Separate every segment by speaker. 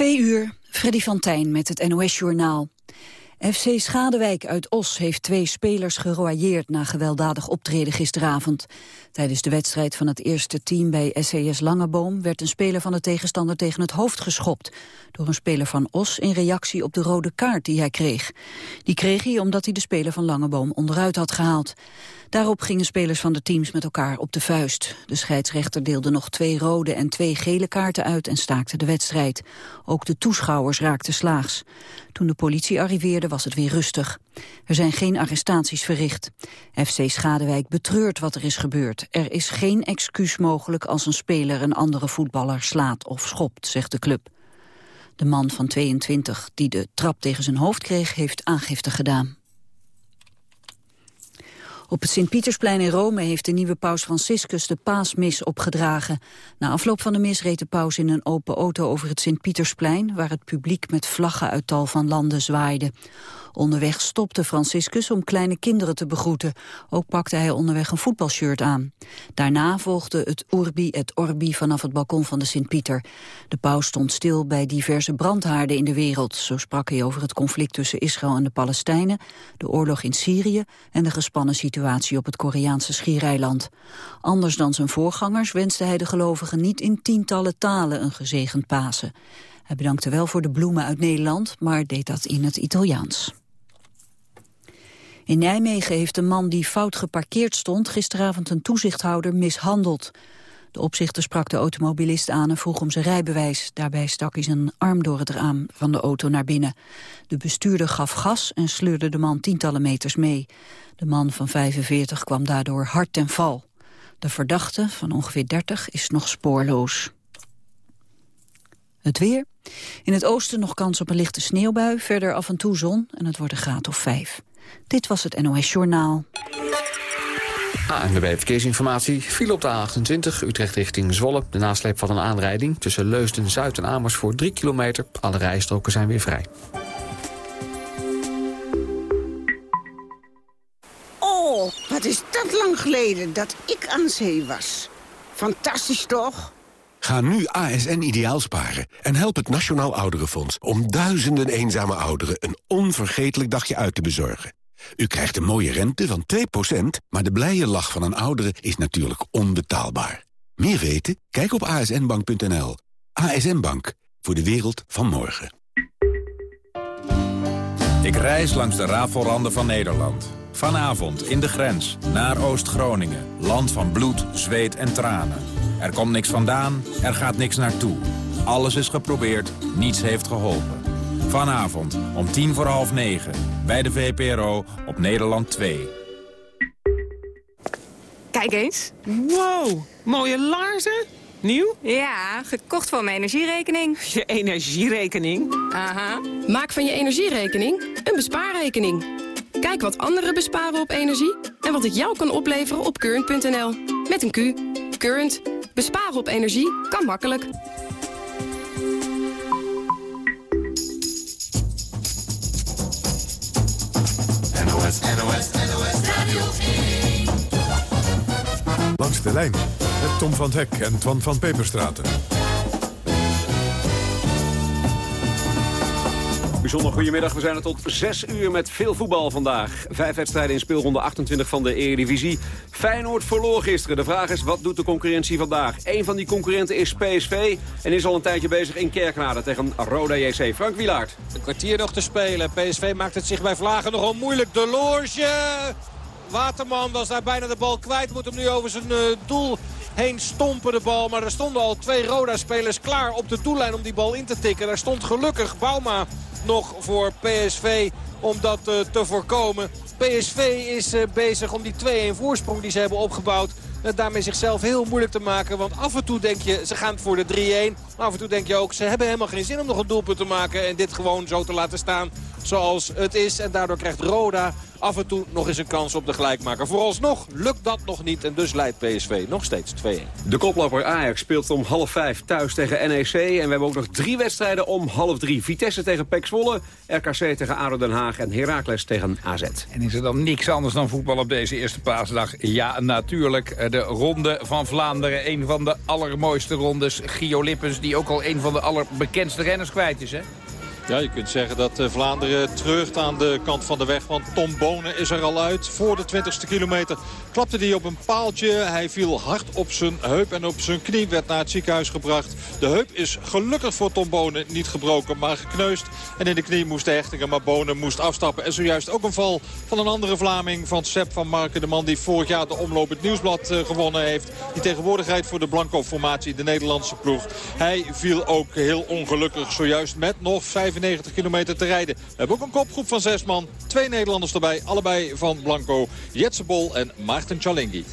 Speaker 1: Twee uur, Freddy van Tijn met het NOS-journaal. FC Schadewijk uit Os heeft twee spelers geroailleerd... na gewelddadig optreden gisteravond. Tijdens de wedstrijd van het eerste team bij SCS Langeboom... werd een speler van de tegenstander tegen het hoofd geschopt... door een speler van Os in reactie op de rode kaart die hij kreeg. Die kreeg hij omdat hij de speler van Langeboom onderuit had gehaald. Daarop gingen spelers van de teams met elkaar op de vuist. De scheidsrechter deelde nog twee rode en twee gele kaarten uit en staakte de wedstrijd. Ook de toeschouwers raakten slaags. Toen de politie arriveerde was het weer rustig. Er zijn geen arrestaties verricht. FC Schadewijk betreurt wat er is gebeurd. Er is geen excuus mogelijk als een speler een andere voetballer slaat of schopt, zegt de club. De man van 22 die de trap tegen zijn hoofd kreeg, heeft aangifte gedaan. Op het Sint-Pietersplein in Rome heeft de nieuwe paus Franciscus de paasmis opgedragen. Na afloop van de mis reed de paus in een open auto over het Sint-Pietersplein... waar het publiek met vlaggen uit tal van landen zwaaide. Onderweg stopte Franciscus om kleine kinderen te begroeten. Ook pakte hij onderweg een voetbalshirt aan. Daarna volgde het Urbi et Orbi vanaf het balkon van de Sint-Pieter. De paus stond stil bij diverse brandhaarden in de wereld. Zo sprak hij over het conflict tussen Israël en de Palestijnen... de oorlog in Syrië en de gespannen situatie op het Koreaanse schiereiland. Anders dan zijn voorgangers wenste hij de gelovigen niet in tientallen talen een gezegend Pasen. Hij bedankte wel voor de bloemen uit Nederland, maar deed dat in het Italiaans. In Nijmegen heeft een man die fout geparkeerd stond... gisteravond een toezichthouder mishandeld. De opzichter sprak de automobilist aan en vroeg om zijn rijbewijs. Daarbij stak hij zijn arm door het raam van de auto naar binnen. De bestuurder gaf gas en sleurde de man tientallen meters mee. De man van 45 kwam daardoor hard ten val. De verdachte, van ongeveer 30, is nog spoorloos. Het weer. In het oosten nog kans op een lichte sneeuwbui, verder af en toe zon en het wordt een graad of 5. Dit was het NOS Journaal.
Speaker 2: ANWB Verkeersinformatie viel op de A28 Utrecht richting Zwolle. De nasleep van een aanrijding tussen Leusden, Zuid en Amersfoort 3 kilometer. Alle rijstroken zijn weer vrij.
Speaker 3: Oh, wat is dat lang geleden dat ik aan zee was. Fantastisch toch?
Speaker 4: Ga nu ASN ideaal sparen en help het Nationaal Ouderenfonds... om duizenden eenzame ouderen een onvergetelijk dagje uit te bezorgen. U krijgt een mooie rente van 2%, maar de blije lach van een oudere is natuurlijk onbetaalbaar. Meer weten? Kijk op asnbank.nl. ASN Bank, voor de wereld van morgen.
Speaker 5: Ik reis langs de rafelranden van Nederland. Vanavond in de grens, naar Oost-Groningen. Land van bloed, zweet en tranen. Er komt niks vandaan, er gaat niks naartoe. Alles is geprobeerd, niets heeft geholpen. Vanavond om tien voor half negen bij de VPRO op Nederland 2.
Speaker 6: Kijk eens.
Speaker 7: Wow, mooie laarzen. Nieuw?
Speaker 6: Ja, gekocht van mijn energierekening.
Speaker 7: Je energierekening?
Speaker 6: Aha.
Speaker 8: Maak van je energierekening een bespaarrekening. Kijk wat anderen besparen op energie en wat het jou kan opleveren op current.nl. Met een Q. Current. Besparen op energie kan makkelijk.
Speaker 9: NOS, NOS, NOS Radio 1.
Speaker 10: Langs de lijn met Tom van Hek en Twan van Peperstraten.
Speaker 11: Bijzonder goedemiddag. We zijn er tot 6 uur met veel voetbal vandaag. Vijf wedstrijden in speelronde 28 van de Eredivisie. Feyenoord verloor gisteren. De vraag is, wat doet de concurrentie vandaag? Een van die concurrenten is PSV en is al een tijdje bezig in Kerkrade tegen Roda JC. Frank Wilaert.
Speaker 12: Een kwartier nog te spelen. PSV maakt het zich bij Vlagen nogal moeilijk. De Loge. Waterman was daar bijna de bal kwijt. Moet hem nu over zijn uh, doel heen stompen de bal. Maar er stonden al twee Roda-spelers klaar op de doellijn om die bal in te tikken. Daar stond gelukkig Bauma nog voor PSV om dat uh, te voorkomen. PSV is uh, bezig om die 2-1 voorsprong die ze hebben opgebouwd... Uh, daarmee zichzelf heel moeilijk te maken. Want af en toe denk je, ze gaan voor de 3-1. Maar af en toe denk je ook, ze hebben helemaal geen zin om nog een doelpunt te maken... en dit gewoon zo te laten staan
Speaker 9: zoals het is. En daardoor krijgt Roda af en toe nog eens een kans op de gelijkmaker. Vooralsnog lukt dat nog niet en dus leidt PSV nog steeds 2-1.
Speaker 11: De koploper Ajax speelt om half vijf thuis tegen NEC. En we hebben ook nog drie wedstrijden om half drie. Vitesse tegen PEC Zwolle, RKC tegen ADO Den Haag en Heracles tegen AZ.
Speaker 13: En is er dan niks anders dan voetbal op deze eerste paasdag? Ja, natuurlijk. De Ronde van Vlaanderen. Een van de allermooiste rondes. Gio Lippens, die ook al een van de allerbekendste renners kwijt is, hè?
Speaker 9: Ja, je kunt zeggen dat eh, Vlaanderen terug aan de kant van de weg. Want Tom Bonen is er al uit. Voor de 20ste kilometer klapte hij op een paaltje. Hij viel hard op zijn heup en op zijn knie. Werd naar het ziekenhuis gebracht. De heup is gelukkig voor Tom Bonen niet gebroken, maar gekneusd. En in de knie moest de hechtingen, maar Bonen moest afstappen. En zojuist ook een val van een andere Vlaming van Sepp van Marken. De man die vorig jaar de omloop het Nieuwsblad eh, gewonnen heeft. Die tegenwoordigheid voor de Blanco-formatie, de Nederlandse ploeg. Hij viel ook heel ongelukkig zojuist met nog 95 95 kilometer te rijden. We hebben ook een kopgroep van zes man. Twee Nederlanders erbij, allebei van Blanco. Jetse Bol en Maarten Chalingi.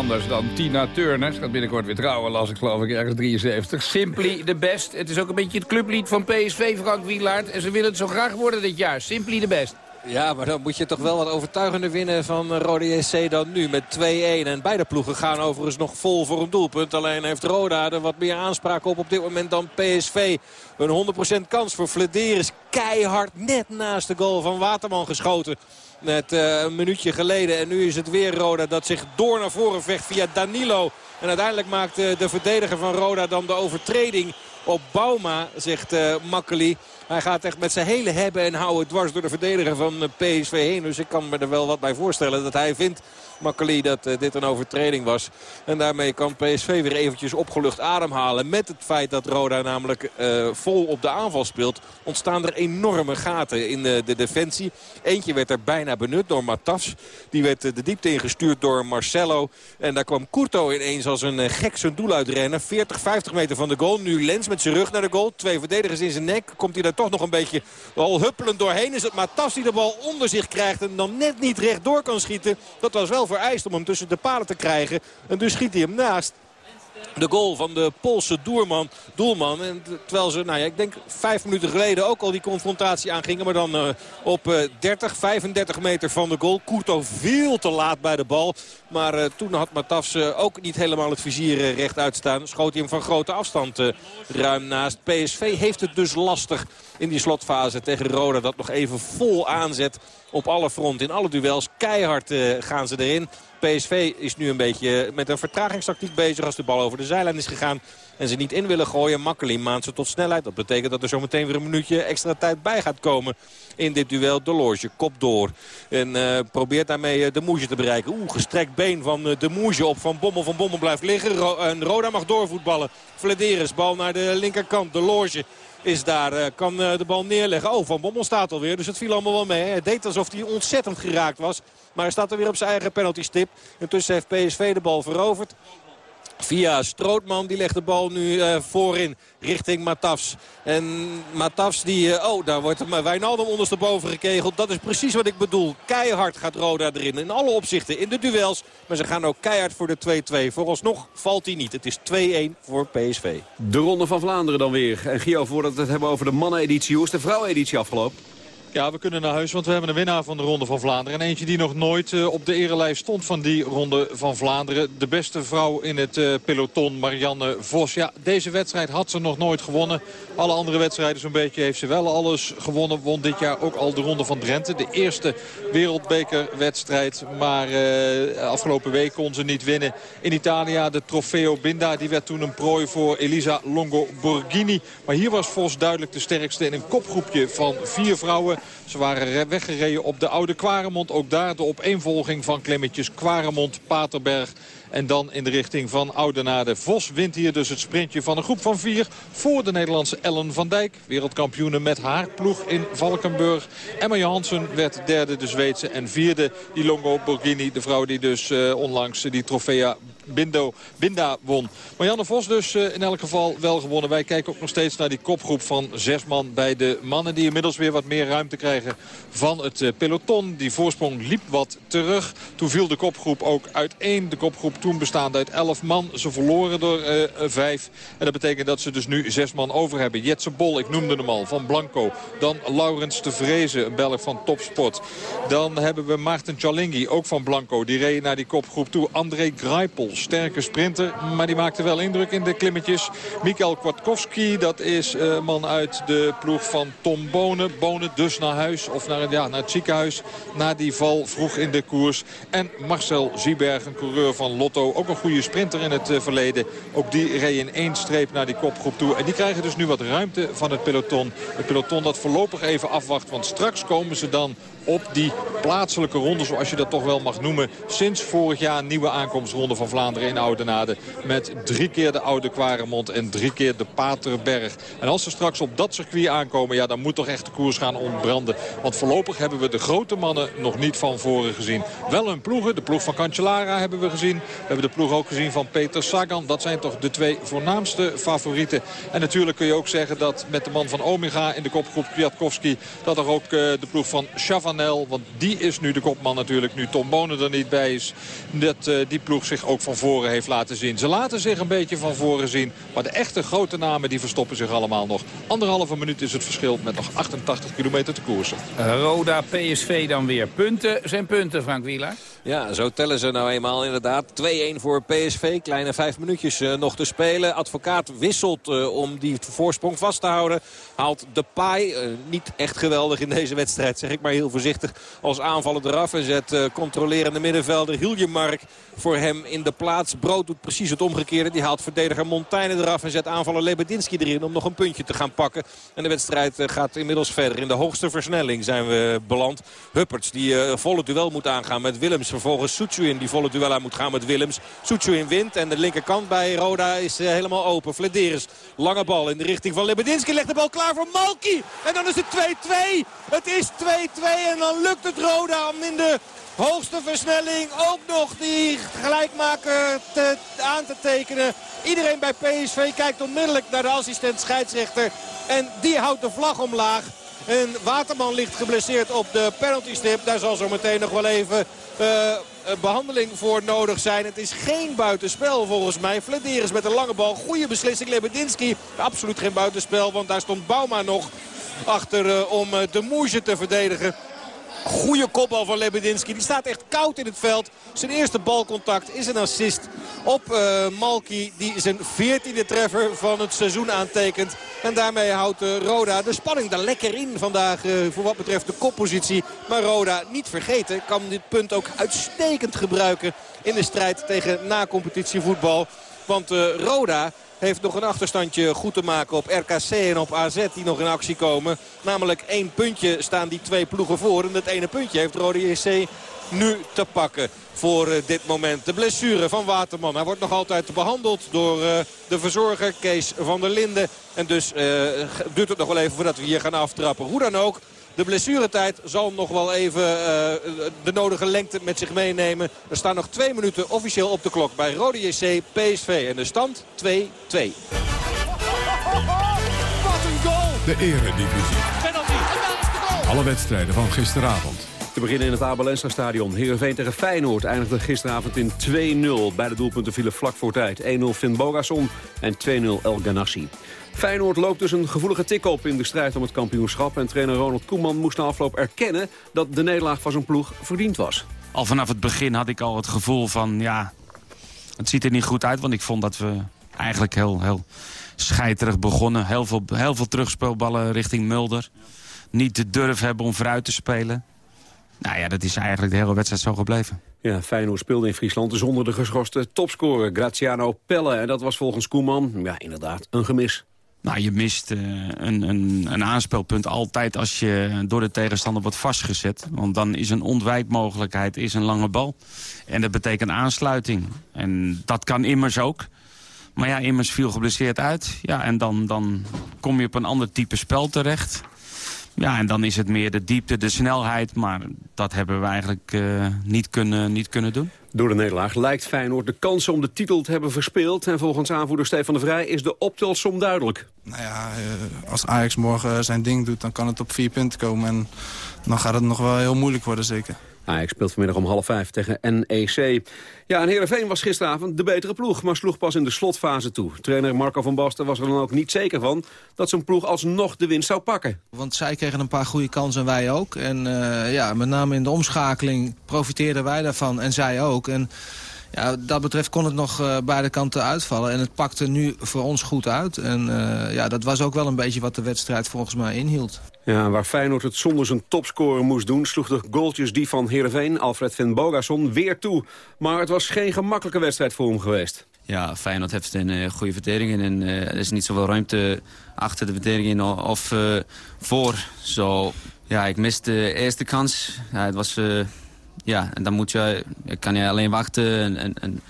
Speaker 13: Anders dan Tina Turner. Gaat binnenkort weer trouwen, las ik geloof ik ergens 73. Simply the best. Het is ook een beetje het clublied van PSV, Frank Wielaert. En ze willen het zo graag worden dit jaar. Simply the best.
Speaker 9: Ja, maar dan moet je toch wel wat overtuigender winnen van Rode JC dan nu met 2-1. En beide ploegen gaan overigens nog vol voor een doelpunt. Alleen heeft Roda er wat meer aanspraak op op dit moment dan PSV. Een 100% kans voor Flederis. Keihard net naast de goal van Waterman geschoten. Net uh, een minuutje geleden. En nu is het weer Roda dat zich door naar voren vecht via Danilo. En uiteindelijk maakt uh, de verdediger van Roda dan de overtreding
Speaker 12: op Bauma, zegt uh. Hij gaat echt met zijn hele hebben en houden dwars door de verdediger van PSV heen. Dus ik kan me er wel wat bij voorstellen dat hij vindt Makkeli dat uh, dit een overtreding was. En daarmee kan PSV weer eventjes opgelucht ademhalen. Met het feit dat Roda namelijk uh, vol op de aanval speelt... ontstaan er enorme gaten in uh, de defensie. Eentje werd er bijna benut door Matas. Die werd de diepte ingestuurd door Marcelo. En daar kwam Curto ineens als een gek zijn doel uitrennen. 40, 50 meter van de goal. Nu Lens met zijn rug naar de goal. Twee verdedigers in zijn nek. Komt hij daar toch nog een beetje al huppelend doorheen. Is het Matas die de bal onder zich krijgt en dan net niet rechtdoor kan schieten. Dat was wel om hem tussen de palen te krijgen. En dus schiet hij hem naast de goal van de Poolse doelman. doelman. En terwijl ze, nou ja, ik denk vijf minuten geleden ook al die confrontatie aangingen. Maar dan uh, op uh, 30, 35 meter van de goal. Courto veel te laat bij de bal. Maar uh, toen had Matafs ook niet helemaal het vizier recht uitstaan. Schoot hij hem van grote afstand ruim naast. PSV heeft het dus lastig in die slotfase tegen Roda. Dat nog even vol aanzet op alle fronten. In alle duels. Keihard gaan ze erin. PSV is nu een beetje met een vertragingstactiek bezig als de bal over de zijlijn is gegaan. En ze niet in willen gooien. Makkeli maand ze tot snelheid. Dat betekent dat er zometeen weer een minuutje extra tijd bij gaat komen in dit duel. De Loge, kop door. En uh, probeert daarmee de Moesje te bereiken. Oeh, gestrekt been van de Moesje op Van Bommel. Van Bommel blijft liggen. En Roda mag doorvoetballen. Flederis, bal naar de linkerkant. De Loge is daar. kan de bal neerleggen. Oh, Van Bommel staat alweer. Dus het viel allemaal wel mee. Het deed alsof hij ontzettend geraakt was. Maar hij staat er weer op zijn eigen penaltystip. Intussen heeft PSV de bal veroverd. Via Strootman, die legt de bal nu uh, voorin richting Matafs. En Matafs, die, uh, oh, daar wordt Wijnaldum ondersteboven gekegeld. Dat is precies wat ik bedoel. Keihard gaat Roda erin. In alle opzichten, in de duels. Maar ze gaan ook keihard voor de 2-2. Vooralsnog valt hij niet. Het is 2-1 voor PSV.
Speaker 11: De Ronde van Vlaanderen dan weer. En Gio, voordat we het hebben over de mannen-editie. Hoe is de vrouwen-editie afgelopen?
Speaker 14: Ja, we kunnen naar huis, want we hebben een winnaar van de Ronde van Vlaanderen. En eentje die nog nooit uh, op de erelijst stond van die Ronde van Vlaanderen. De beste vrouw in het uh, peloton, Marianne Vos. Ja, deze wedstrijd had ze nog nooit gewonnen. Alle andere wedstrijden zo'n beetje heeft ze wel alles gewonnen. Won dit jaar ook al de Ronde van Drenthe. De eerste wereldbekerwedstrijd. Maar uh, afgelopen week kon ze niet winnen. In Italië de Trofeo Binda. Die werd toen een prooi voor Elisa Longo Borghini. Maar hier was Vos duidelijk de sterkste in een kopgroepje van vier vrouwen. Ze waren weggereden op de Oude Kwaremond. Ook daar de opeenvolging van klimmetjes Kwaremond, Paterberg en dan in de richting van Oudenaarde. Vos wint hier dus het sprintje van een groep van vier voor de Nederlandse Ellen van Dijk. Wereldkampioene met haar ploeg in Valkenburg. Emma Johansson werd derde de Zweedse en vierde die Longo Borghini. De vrouw die dus uh, onlangs die trofea Bindo, Binda won. Marianne Vos dus uh, in elk geval wel gewonnen. Wij kijken ook nog steeds naar die kopgroep van zes man bij de mannen. Die inmiddels weer wat meer ruimte krijgen van het uh, peloton. Die voorsprong liep wat terug. Toen viel de kopgroep ook uiteen. De kopgroep toen bestaande uit elf man. Ze verloren door uh, vijf. En dat betekent dat ze dus nu zes man over hebben. Jetse Bol, ik noemde hem al, van Blanco. Dan Laurens de Vrezen, een Belg van Topsport. Dan hebben we Maarten Chalingi, ook van Blanco. Die reed naar die kopgroep toe. André Greipel, sterke sprinter. Maar die maakte wel indruk in de klimmetjes. Mikael Kwartkowski, dat is uh, man uit de ploeg van Tom Bonen. Bonen dus naar huis, of naar, ja, naar het ziekenhuis. Na die val vroeg in de koers. En Marcel Zieberg, een coureur van Lotto. Ook een goede sprinter in het uh, verleden. Ook die reed in één streep naar die kopgroep toe. En die krijgen dus nu wat ruimte van het peloton. Het peloton dat voorlopig even afwacht. Want straks komen ze dan op die plaatselijke ronde, zoals je dat toch wel mag noemen. Sinds vorig jaar nieuwe aankomstronde van Vlaanderen in Oudenaarde. Met drie keer de Oude Kwaremond en drie keer de Paterberg. En als ze straks op dat circuit aankomen, ja, dan moet toch echt de koers gaan ontbranden. Want voorlopig hebben we de grote mannen nog niet van voren gezien. Wel hun ploegen, de ploeg van Cancellara hebben we gezien. We hebben de ploeg ook gezien van Peter Sagan. Dat zijn toch de twee voornaamste favorieten. En natuurlijk kun je ook zeggen dat met de man van Omega in de kopgroep Kwiatkowski... dat er ook uh, de ploeg van Chavanel, want die is nu de kopman natuurlijk... nu Tom Bonen er niet bij is, dat uh, die ploeg zich ook van voren heeft laten zien. Ze laten zich een beetje van voren zien. Maar de echte grote namen die verstoppen zich allemaal nog. Anderhalve minuut is het verschil met nog 88 kilometer te koersen.
Speaker 13: Roda, PSV dan weer. Punten zijn punten, Frank Wieler.
Speaker 12: Ja, zo tellen ze nou eenmaal inderdaad. 2-1 voor PSV. Kleine vijf minuutjes uh, nog te spelen. Advocaat wisselt uh, om die voorsprong vast te houden. Haalt de paai. Uh, niet echt geweldig in deze wedstrijd, zeg ik maar heel voorzichtig. Als als aanvaller eraf. En zet uh, controlerende middenvelder Hiljemark voor hem in de plaats. Brood doet precies het omgekeerde. Die haalt verdediger Montaigne eraf en zet aanvaller Lebedinski erin om nog een puntje te gaan pakken. En de wedstrijd uh, gaat inmiddels verder. In de hoogste versnelling zijn we beland. Hupperts die uh, volle duel moet aangaan met Willems. Vervolgens Soetsuin die volle duel aan moet gaan met Willems. Soetsuin wint en de linkerkant bij Roda is helemaal open. Flederis, lange bal in de richting van Lebedinski. Legt de bal klaar voor Malki. En dan is het 2-2. Het is 2-2 en dan lukt het Roda om in de hoogste versnelling ook nog die gelijkmaker te, aan te tekenen. Iedereen bij PSV kijkt onmiddellijk naar de assistent scheidsrechter. En die houdt de vlag omlaag. En Waterman ligt geblesseerd op de penaltystip. Daar zal zo meteen nog wel even uh, behandeling voor nodig zijn. Het is geen buitenspel volgens mij. Flederis met een lange bal. Goede beslissing. Lebedinski absoluut geen buitenspel. Want daar stond Bauma nog achter uh, om de Moesje te verdedigen. Goede kopbal van Lebedinski. Die staat echt koud in het veld. Zijn eerste balcontact is een assist op uh, Malki. Die zijn veertiende treffer van het seizoen aantekent. En daarmee houdt uh, Roda de spanning er lekker in vandaag uh, voor wat betreft de koppositie. Maar Roda, niet vergeten, kan dit punt ook uitstekend gebruiken in de strijd tegen na-competitievoetbal. Want Roda heeft nog een achterstandje goed te maken op RKC en op AZ die nog in actie komen. Namelijk één puntje staan die twee ploegen voor. En dat ene puntje heeft Rode JC nu te pakken voor uh, dit moment. De blessure van Waterman. Hij wordt nog altijd behandeld door uh, de verzorger Kees van der Linden. En dus duurt het nog wel even voordat we hier gaan aftrappen. Hoe dan ook. De blessuretijd zal nog wel even uh, de nodige lengte met zich meenemen. Er staan nog twee minuten officieel op de klok bij Rode JC PSV. En de stand 2-2.
Speaker 10: Wat een goal! De eredivisie. Penalty. Alle wedstrijden van gisteravond.
Speaker 11: Te beginnen in het Abelensra stadion. Heerenveen tegen Feyenoord eindigde gisteravond in 2-0. Beide doelpunten vielen vlak voor tijd. 1-0 Finn Bogason en 2-0 El Ganassi. Feyenoord loopt dus een gevoelige tik op in de strijd om het kampioenschap. En trainer Ronald Koeman moest na afloop erkennen dat de nederlaag van zijn ploeg verdiend was.
Speaker 15: Al vanaf het begin had ik al het gevoel van, ja, het ziet er niet goed uit. Want ik vond dat we eigenlijk heel, heel scheiterig begonnen. Heel veel, heel veel terugspeelballen richting Mulder. Niet de durf hebben om vooruit te spelen. Nou ja, dat is eigenlijk de hele wedstrijd zo gebleven.
Speaker 11: Ja, Feyenoord speelde in Friesland zonder de geschorste topscorer Graziano Pelle. En dat was volgens Koeman, ja, inderdaad, een gemis.
Speaker 15: Nou, je mist uh, een, een, een, aanspelpunt altijd als je door de tegenstander wordt vastgezet. Want dan is een ontwijkmogelijkheid is een lange bal. En dat betekent aansluiting. En dat kan immers ook. Maar ja, immers viel geblesseerd uit. Ja, en dan, dan kom je op een ander type spel terecht. Ja, en dan is het meer de diepte, de snelheid. Maar dat hebben we eigenlijk uh, niet, kunnen, niet kunnen doen.
Speaker 11: Door de nederlaag lijkt Feyenoord de kansen om de titel te hebben verspeeld. En volgens aanvoerder Stefan de Vrij is de optelsom duidelijk.
Speaker 16: Nou ja, uh, als Ajax morgen zijn ding doet, dan kan het op vier punten komen. En dan gaat het nog wel heel moeilijk worden, zeker.
Speaker 11: Ajax speelt vanmiddag om half vijf tegen NEC. Ja, en Heerenveen was gisteravond de betere ploeg, maar sloeg pas in de slotfase toe. Trainer Marco van Basten was er dan ook niet zeker van dat zijn ploeg alsnog de winst zou pakken.
Speaker 17: Want zij kregen een paar goede kansen en wij ook. En uh, ja, met name in de omschakeling profiteerden wij daarvan en zij ook. En ja, dat betreft kon het nog uh, beide kanten uitvallen. En het pakte nu voor ons goed uit. En uh, ja, dat was ook wel een beetje wat de wedstrijd volgens mij inhield.
Speaker 11: Ja, waar Feyenoord het zonder zijn topscorer moest doen... sloeg de goaltjes die van Heerenveen, Alfred van Bogason, weer toe. Maar het was geen gemakkelijke wedstrijd voor hem geweest.
Speaker 18: Ja, Feyenoord heeft een uh, goede verdediging en uh, er is niet zoveel ruimte achter de verdediging of uh, voor. Zo, ja, ik miste de eerste kans. Ja, het was, ja, en dan moet je, kan je alleen wachten en, en,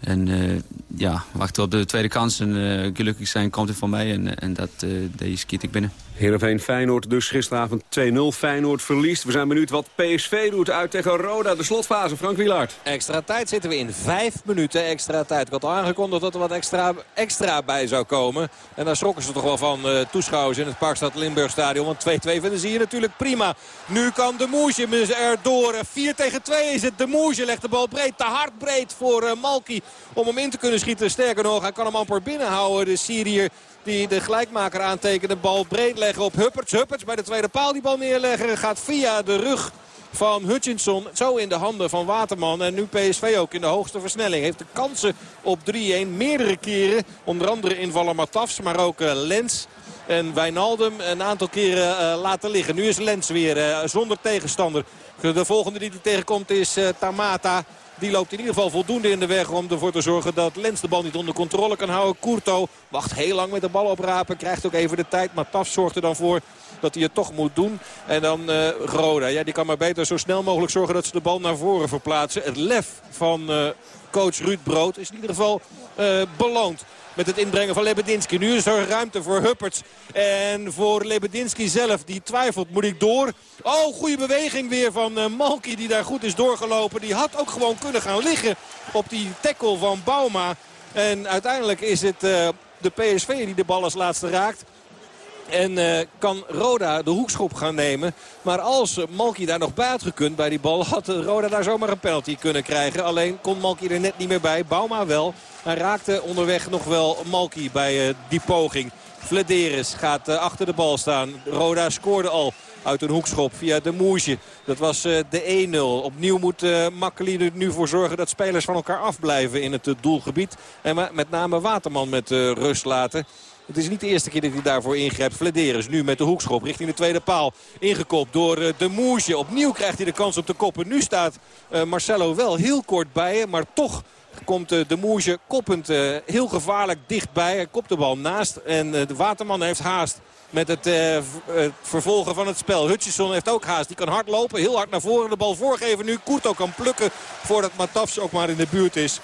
Speaker 18: en uh, ja, wachten op de tweede kans. En uh, gelukkig zijn komt het voor mij. En, en dat, uh, deze schiet ik binnen.
Speaker 11: Heerenveen Feyenoord dus gisteravond 2-0. Feyenoord verliest. We zijn benieuwd wat PSV doet uit tegen Roda. De slotfase, Frank Wielaert.
Speaker 12: Extra tijd zitten we in. Vijf minuten extra tijd. Ik had al aangekondigd dat er wat extra, extra bij zou komen. En daar schrokken ze toch wel van uh, toeschouwers in het Parkstad Limburg Stadion. Want 2-2 vinden ze hier natuurlijk prima. Nu kan de Moesje erdoor. 4 tegen 2 is het. De Moesje legt de bal breed. Te hard breed voor uh, Malki om hem in te kunnen schieten. Sterker nog, hij kan hem amper binnenhouden. De Syriër die de gelijkmaker aantekent. De bal breed leggen op Hupperts. Hupperts bij de tweede paal die bal neerleggen. Gaat via de rug van Hutchinson. Zo in de handen van Waterman. En nu PSV ook in de hoogste versnelling. Heeft de kansen op 3-1 meerdere keren. Onder andere invaller Matafs, maar ook uh, Lens. En Wijnaldum een aantal keren laten liggen. Nu is Lens weer zonder tegenstander. De volgende die hij tegenkomt is Tamata. Die loopt in ieder geval voldoende in de weg om ervoor te zorgen dat Lens de bal niet onder controle kan houden. Courto wacht heel lang met de bal oprapen. Krijgt ook even de tijd. Maar Taf zorgt er dan voor dat hij het toch moet doen. En dan uh, Roda. Ja, die kan maar beter zo snel mogelijk zorgen dat ze de bal naar voren verplaatsen. Het lef van uh, coach Ruud Brood is in ieder geval uh, beloond met het inbrengen van Lebedinski. Nu is er ruimte voor Hupperts en voor Lebedinski zelf. Die twijfelt, moet ik door? Oh, goede beweging weer van uh, Malki die daar goed is doorgelopen. Die had ook gewoon kunnen gaan liggen op die tackle van Bauma. En uiteindelijk is het uh, de PSV die de bal als laatste raakt. En uh, kan Roda de hoekschop gaan nemen. Maar als Malki daar nog bij had gekund bij die bal... had Roda daar zomaar een penalty kunnen krijgen. Alleen kon Malki er net niet meer bij. Bauma wel. Hij raakte onderweg nog wel Malki bij uh, die poging. Flederis gaat uh, achter de bal staan. Roda scoorde al uit een hoekschop via de Moesje. Dat was de 1-0. Opnieuw moet Makkeli er nu voor zorgen dat spelers van elkaar afblijven in het doelgebied. En met name Waterman met rust laten. Het is niet de eerste keer dat hij daarvoor ingrijpt. Flederis nu met de hoekschop richting de tweede paal. Ingekopt door uh, de Moesje. Opnieuw krijgt hij de kans op de koppen. Nu staat uh, Marcelo wel heel kort bij. Maar toch komt uh, de Moesje koppend heel gevaarlijk dichtbij. Hij kopt de bal naast. En de Waterman heeft haast met het vervolgen van het spel. Hutchison heeft ook haast. Die kan hard lopen. Heel hard naar voren. De bal voorgeven nu. Kurto kan plukken voordat Matafs ook maar in de buurt is.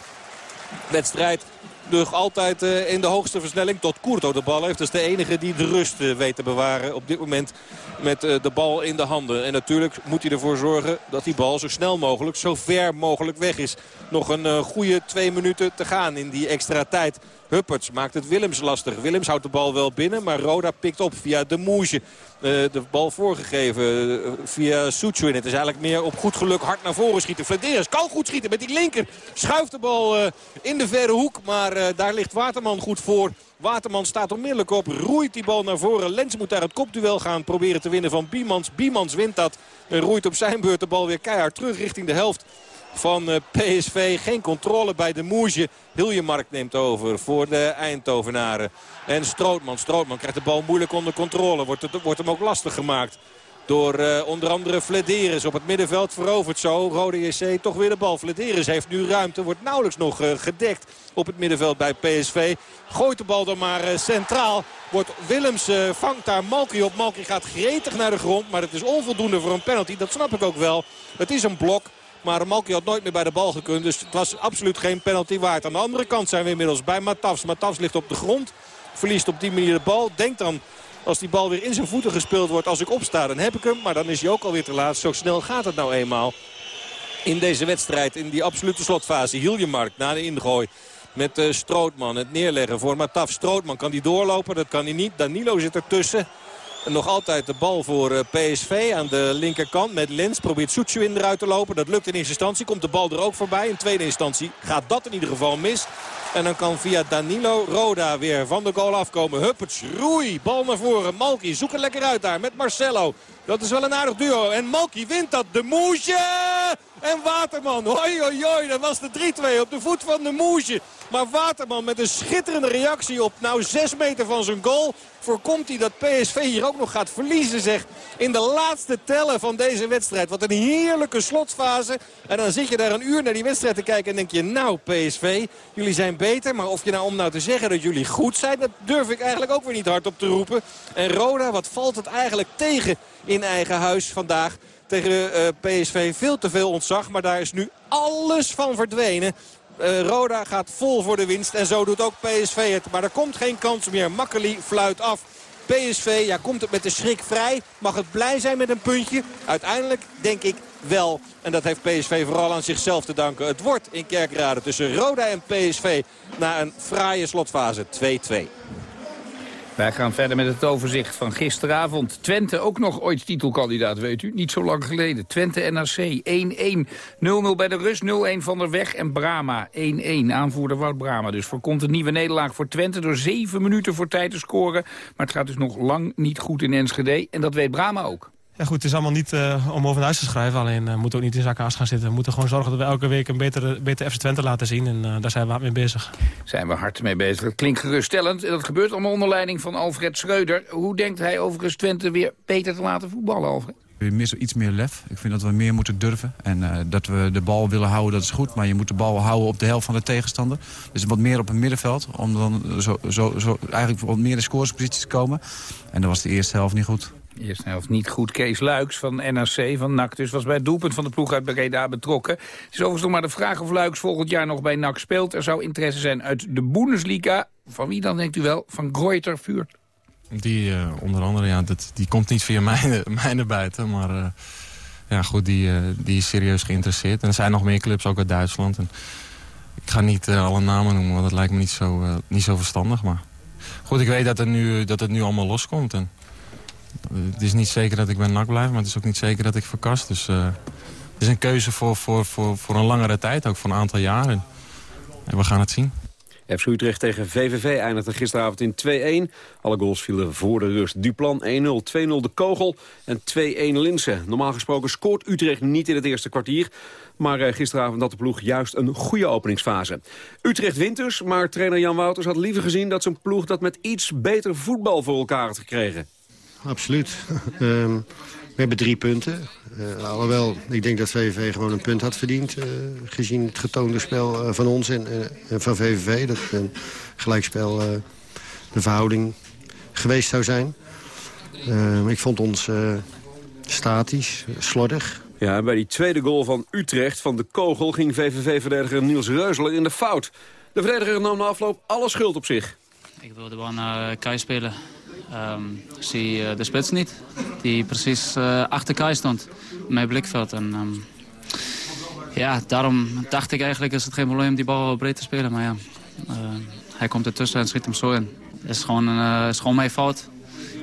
Speaker 12: Wedstrijd nog altijd uh, in de hoogste versnelling tot Courto de bal heeft. Dat is de enige die de rust uh, weet te bewaren op dit moment met uh, de bal in de handen. En natuurlijk moet hij ervoor zorgen dat die bal zo snel mogelijk, zo ver mogelijk weg is. Nog een goede twee minuten te gaan in die extra tijd. Hupperts maakt het Willems lastig. Willems houdt de bal wel binnen, maar Roda pikt op via de Moesje. de bal voorgegeven via Suchuin. Het is eigenlijk meer op goed geluk hard naar voren schieten. Flederis kan goed schieten met die linker. Schuift de bal in de verre hoek, maar daar ligt Waterman goed voor. Waterman staat onmiddellijk op, roeit die bal naar voren. Lens moet daar het kopduel gaan proberen te winnen van Biemans. Biemans wint dat en roeit op zijn beurt de bal weer keihard terug richting de helft van eh, PSV. Geen controle bij de Moesje. Hiljemark neemt over voor de Eindhovenaren. En Strootman. Strootman krijgt de bal moeilijk onder controle. Wordt, wordt hem ook lastig gemaakt. Door uh, onder andere Flederis op het middenveld veroverd zo. Rode JC toch weer de bal. Flederis heeft nu ruimte. Wordt nauwelijks nog uh, gedekt op het middenveld bij PSV. Gooit de bal dan maar centraal. Wordt Willems vangt daar Malky op. Malky gaat gretig naar de grond. Maar het is onvoldoende voor een penalty. Dat snap ik ook wel. Het is een blok. Maar Malky had nooit meer bij de bal gekund. Dus het was absoluut geen penalty waard. Aan de andere kant zijn we inmiddels bij Matafs. Matafs ligt op de grond. Verliest op die manier de bal. Denkt dan als die bal weer in zijn voeten gespeeld wordt als ik opsta, dan heb ik hem. Maar dan is hij ook alweer te laat. Zo snel gaat het nou eenmaal. In deze wedstrijd, in die absolute slotfase. Hiljemark na de ingooi met uh, Strootman. Het neerleggen voor Mataf. Strootman kan die doorlopen, dat kan hij niet. Danilo zit ertussen. Nog altijd de bal voor eh, PSV aan de linkerkant met Lens. Probeert Soetjewin eruit te lopen. Dat lukt in eerste instantie. Komt de bal er ook voorbij. In tweede instantie gaat dat in ieder geval mis. En dan kan via Danilo Roda weer van de goal afkomen. Hupperts, roei, bal naar voren. Malki zoek het lekker uit daar met Marcelo. Dat is wel een aardig duo. En Malki wint dat. De Moesje en Waterman. Hoi, hoi, hoi. Dat was de 3-2 op de voet van de Moesje. Maar Waterman met een schitterende reactie op nou 6 meter van zijn goal. Voorkomt hij dat PSV hier ook nog gaat verliezen zeg. In de laatste tellen van deze wedstrijd. Wat een heerlijke slotfase. En dan zit je daar een uur naar die wedstrijd te kijken en denk je... Nou PSV, jullie zijn beter. Maar of je nou om nou te zeggen dat jullie goed zijn... dat durf ik eigenlijk ook weer niet hard op te roepen. En Roda, wat valt het eigenlijk tegen in eigen huis vandaag tegen eh, PSV veel te veel ontzag. Maar daar is nu alles van verdwenen. Uh, Roda gaat vol voor de winst en zo doet ook PSV het. Maar er komt geen kans meer. Makkeli fluit af. PSV ja, komt het met de schrik vrij. Mag het blij zijn met een puntje? Uiteindelijk denk ik wel. En dat heeft PSV vooral aan zichzelf te danken. Het wordt in Kerkrade tussen Roda en PSV na een fraaie slotfase 2-2.
Speaker 13: Wij gaan verder met het overzicht van gisteravond. Twente ook nog ooit titelkandidaat, weet u. Niet zo lang geleden. Twente NRC 1-1. 0-0 bij de rust, 0-1 van der Weg en Brama 1-1. Aanvoerder Wout Brama dus voorkomt een nieuwe nederlaag voor Twente... door zeven minuten voor tijd te scoren. Maar het gaat dus nog lang niet goed in Enschede. En dat weet Brama ook.
Speaker 19: Ja goed, het is allemaal niet uh, om over huis te schrijven. Alleen uh, we moeten ook niet in zakken gaan zitten. We moeten gewoon zorgen dat we elke week een betere, betere FC Twente laten zien. En uh, daar zijn we hard mee bezig.
Speaker 13: Zijn we hard mee bezig. Dat klinkt geruststellend. Dat gebeurt allemaal onder leiding van Alfred Schreuder. Hoe denkt hij overigens Twente weer beter te laten voetballen, Alfred?
Speaker 20: We missen iets meer lef. Ik vind dat we meer moeten durven. En dat we de bal willen houden, dat is goed. Maar je moet de bal houden op de helft van de tegenstander. Dus wat meer op het middenveld. Om dan zo, zo, zo eigenlijk wat meer in scoresposities te komen. En dat was de eerste helft niet goed.
Speaker 13: Eerste helft niet goed. Kees Luiks van NRC, van NAC, dus was bij het doelpunt van de ploeg uit Breda betrokken. Het is overigens nog maar de vraag of Luiks volgend jaar nog bij NAC speelt. Er zou interesse zijn uit de Bundesliga. Van wie dan denkt u wel? Van Greuter Vuur.
Speaker 20: Die uh, onder andere, ja, dat, die komt niet via mij, mij naar buiten. Maar uh, ja, goed, die, uh, die is serieus geïnteresseerd. En er zijn nog meer clubs, ook uit Duitsland. En ik ga niet alle namen noemen, want dat lijkt me niet zo, niet zo verstandig. Maar goed, ik weet dat, er nu, dat het nu allemaal loskomt. En het is niet zeker dat ik bij NAC blijf, maar het is ook niet zeker dat ik verkast. Dus uh, het is een keuze voor, voor, voor, voor een langere tijd, ook voor een aantal jaren. En we gaan het zien.
Speaker 11: FC Utrecht tegen VVV eindigde gisteravond in 2-1. Alle goals vielen voor de rust. Duplan 1-0, 2-0 de Kogel en 2-1 Linsen. Normaal gesproken scoort Utrecht niet in het eerste kwartier. Maar uh, gisteravond had de ploeg juist een goede openingsfase. Utrecht wint dus, maar trainer Jan Wouters had liever gezien... dat zijn ploeg dat met iets beter voetbal voor elkaar had gekregen
Speaker 21: absoluut. um, we hebben drie punten. Uh, alhoewel, ik denk dat VVV gewoon een punt had verdiend... Uh, gezien het getoonde spel uh, van ons en, en, van VVV. Dat een gelijkspel de verhouding geweest zou zijn. Ehm, ik vond ons statisch, slordig.
Speaker 11: Ja, bij die tweede goal van Utrecht van de kogel... ging VVV-verdediger Niels Reuzeler in de fout. De verdediger nam na afloop alle schuld op zich.
Speaker 22: Ik wilde wel naar Kai spelen. Um, zie uh, de spits niet, die precies uh, achter Kai stond, mijn blikveld. En, um, ja, daarom dacht ik eigenlijk is het geen probleem die bal breed te spelen. Maar ja, uh, hij komt ertussen en schiet hem zo in. Het is gewoon, is gewoon mijn fout.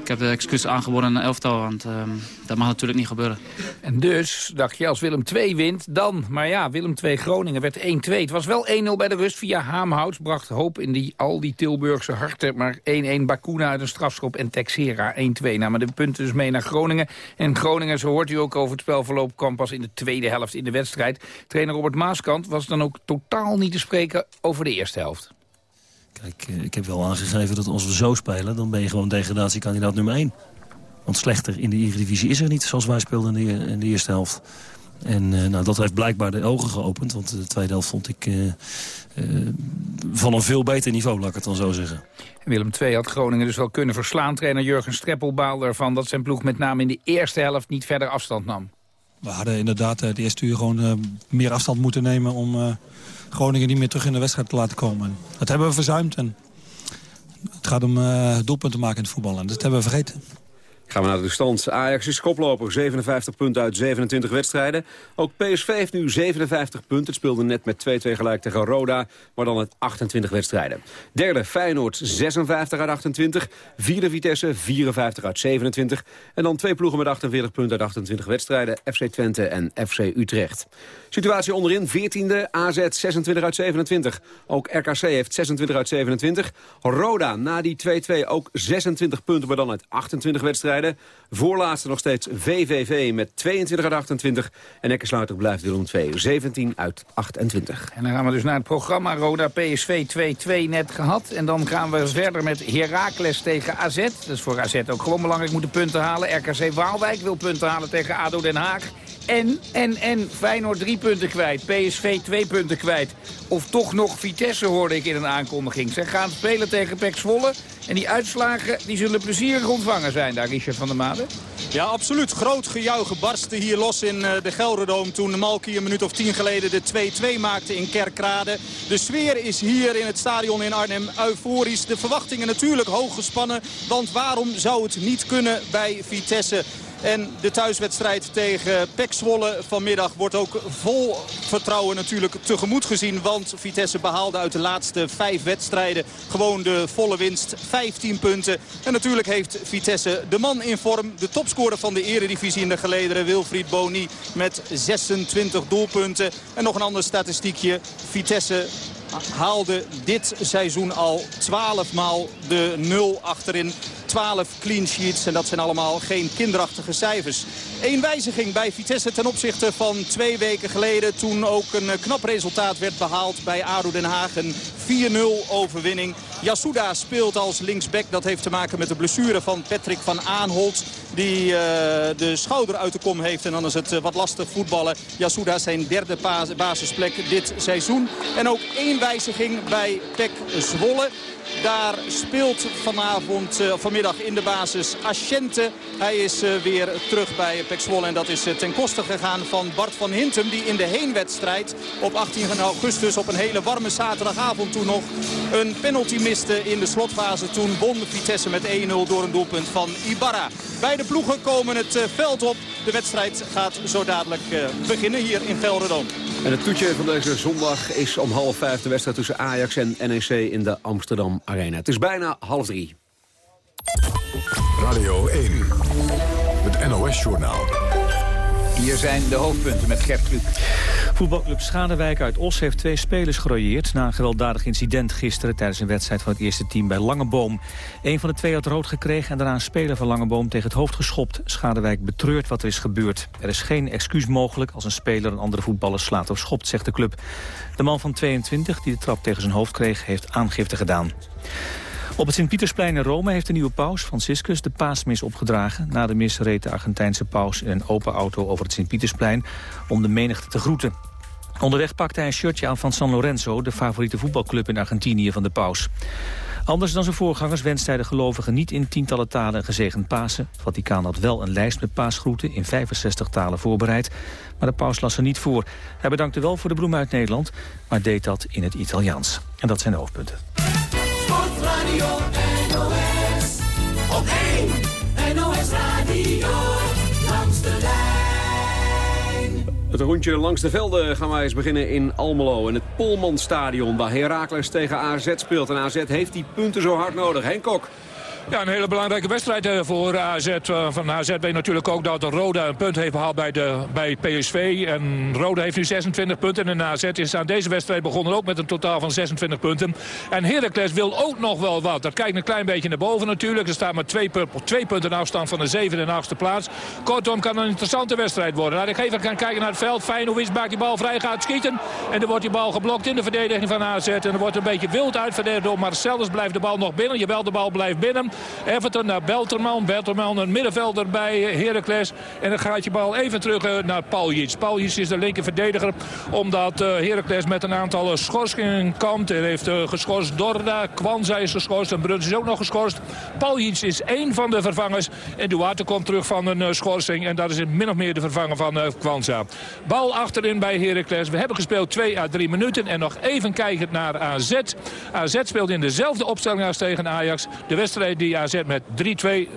Speaker 22: Ik heb de excuus aangeboden aan de elftal, want uh, dat mag natuurlijk niet gebeuren.
Speaker 13: En dus dacht je, als Willem II wint, dan. Maar ja, Willem II Groningen werd 1-2. Het was wel 1-0 bij de rust via Haamhout. Bracht hoop in die, al die Tilburgse harten. Maar 1-1 Bakuna uit een strafschop en Texera 1-2. Namen de punten dus mee naar Groningen. En Groningen, zo hoort u ook over het spelverloop, kwam pas in de tweede helft in de wedstrijd. Trainer Robert Maaskant was dan ook totaal niet te spreken over de eerste helft.
Speaker 23: Kijk, eh, ik heb wel aangegeven dat als we zo spelen... dan ben je gewoon degradatiekandidaat nummer 1. Want slechter in de Eredivisie is er niet, zoals wij speelden in de, in de eerste helft. En uh, nou, dat heeft blijkbaar de ogen geopend. Want de tweede helft vond ik uh, uh, van een veel beter niveau, laat ik het dan zo zeggen.
Speaker 13: Willem II had Groningen dus wel kunnen verslaan. Trainer Jurgen Streppel baalde ervan dat zijn ploeg met name in de eerste helft niet verder afstand nam.
Speaker 24: We hadden inderdaad de eerste uur gewoon meer afstand moeten nemen om Groningen niet meer terug in de wedstrijd te laten komen. dat hebben we verzuimd. En het gaat om uh, doelpunten maken in het voetbal. En dat hebben we vergeten.
Speaker 11: Gaan we naar de stand. Ajax is koploper, 57 punten uit 27 wedstrijden. Ook PSV heeft nu 57 punten. Het speelde net met 2-2 gelijk tegen Roda, maar dan uit 28 wedstrijden. Derde Feyenoord, 56 uit 28. Vierde Vitesse, 54 uit 27. En dan twee ploegen met 48 punten uit 28 wedstrijden. FC Twente en FC Utrecht. Situatie onderin, 14e, AZ 26 uit 27. Ook RKC heeft 26 uit 27. Roda na die 2-2 ook 26 punten, maar dan uit 28 wedstrijden. Voorlaatste nog steeds VVV met 22 uit 28. En Ekkersluiter blijft Willem 2, 17 uit 28.
Speaker 13: En dan gaan we dus naar het programma Roda PSV 2-2 net gehad. En dan gaan we verder met Heracles tegen AZ. Dat is voor AZ ook gewoon belangrijk, moeten punten halen. RKC Waalwijk wil punten halen tegen ADO Den Haag. En, en, en Feyenoord drie punten kwijt. PSV twee punten kwijt. Of toch nog Vitesse hoorde ik in een aankondiging. Ze gaan spelen tegen Pek Zwolle. En die uitslagen die zullen plezierig ontvangen zijn daar, Richard van der Made.
Speaker 25: Ja, absoluut. Groot gejuich barstte hier los in eh, de Gelderdoom... toen Malki een minuut of tien geleden de 2-2 maakte in Kerkrade. De sfeer is hier in het stadion in Arnhem euforisch. De verwachtingen natuurlijk hoog gespannen. Want waarom zou het niet kunnen bij Vitesse? En de thuiswedstrijd tegen Pek Zwolle vanmiddag wordt ook vol vertrouwen natuurlijk tegemoet gezien. Want Vitesse behaalde uit de laatste vijf wedstrijden gewoon de volle winst. 15 punten. En natuurlijk heeft Vitesse de man in vorm. De topscorer van de eredivisie in de gelederen Wilfried Boni met 26 doelpunten. En nog een ander statistiekje. Vitesse haalde dit seizoen al 12 maal de 0 achterin. 12 clean sheets. En dat zijn allemaal geen kinderachtige cijfers. Eén wijziging bij Vitesse ten opzichte van twee weken geleden. Toen ook een knap resultaat werd behaald bij ADO Den Haag. Een 4-0 overwinning. Yasuda speelt als linksback. Dat heeft te maken met de blessure van Patrick van Aanholt. Die uh, de schouder uit de kom heeft. En dan is het uh, wat lastig voetballen. Yasuda zijn derde basisplek dit seizoen. En ook één wijziging bij Pek Zwolle. Daar speelt vanavond, uh, vanmiddag in de basis Asciente. Hij is uh, weer terug bij Pek Zwolle. En dat is uh, ten koste gegaan van Bart van Hintem. Die in de heenwedstrijd op 18 augustus op een hele warme zaterdagavond toen nog een penalty miste in de slotfase. Toen won Vitesse met 1-0 door een doelpunt van Ibarra. Beide ploegen komen het veld op. De wedstrijd gaat zo dadelijk beginnen hier in Gelredome.
Speaker 11: En het toetje van deze zondag is om half vijf de wedstrijd tussen Ajax en NEC in de Amsterdam Arena. Het is bijna half drie.
Speaker 10: Radio 1, het NOS-journaal.
Speaker 26: Hier zijn de hoofdpunten met Gert Kluk.
Speaker 27: Voetbalclub Schadewijk uit Os heeft twee spelers gerooieerd... na een gewelddadig incident gisteren tijdens een wedstrijd van het eerste team bij Langeboom. Een van de twee had rood gekregen en daarna een speler van Langeboom tegen het hoofd geschopt. Schadewijk betreurt wat er is gebeurd. Er is geen excuus mogelijk als een speler een andere voetballer slaat of schopt, zegt de club. De man van 22 die de trap tegen zijn hoofd kreeg heeft aangifte gedaan. Op het Sint-Pietersplein in Rome heeft de nieuwe paus, Franciscus, de paasmis opgedragen. Na de mis reed de Argentijnse paus in een open auto over het Sint-Pietersplein om de menigte te groeten. Onderweg pakte hij een shirtje aan van San Lorenzo, de favoriete voetbalclub in Argentinië van de paus. Anders dan zijn voorgangers wenst hij de gelovigen niet in tientallen talen gezegend Pasen. Het Vaticaan had wel een lijst met paasgroeten in 65 talen voorbereid, maar de paus las er niet voor. Hij bedankte wel voor de bloem uit Nederland, maar deed dat in het Italiaans. En dat zijn de hoofdpunten.
Speaker 9: Radio NOS. Op 1 NOS Radio. Langs de.
Speaker 11: Het rondje langs de velden gaan wij eens beginnen in Almelo. In het Polmanstadion waar Heracles tegen AZ speelt. En AZ heeft die punten zo hard nodig. Henk Kok.
Speaker 28: Ja, een hele belangrijke wedstrijd eh, voor AZ. Eh, van AZ weet natuurlijk ook dat Roda een punt heeft behaald bij, de, bij PSV. En Roda heeft nu 26 punten. En AZ is aan deze wedstrijd begonnen ook met een totaal van 26 punten. En Heracles wil ook nog wel wat. Dat kijkt een klein beetje naar boven natuurlijk. Er staat maar twee, twee punten afstand van de zevende en achtste plaats. Kortom kan een interessante wedstrijd worden. Nou, ik even gaan kijken naar het veld. Feyenoord maakt die bal vrij, gaat schieten. En dan wordt die bal geblokt in de verdediging van AZ. En er wordt een beetje wild uitverdedigd door Marcellus. Blijft de bal nog binnen. Jawel, de bal blijft binnen. Everton naar Belterman. Belterman een middenvelder bij Heracles. En dan gaat je bal even terug eh, naar Paljic. Paljic is de linker verdediger. Omdat eh, Heracles met een aantal schorsingen kampt. Er heeft geschorst Dorda. Kwanza is geschorst. En Bruns is ook nog geschorst. Paljic is één van de vervangers. En Duarte komt terug van een schorsing. En dat is min of meer de vervanger van Kwanza. Bal achterin bij Heracles. We hebben gespeeld 2 à 3 minuten. En nog even kijken naar AZ. AZ speelt in dezelfde opstelling als tegen Ajax. De wedstrijd die AZ met 3-2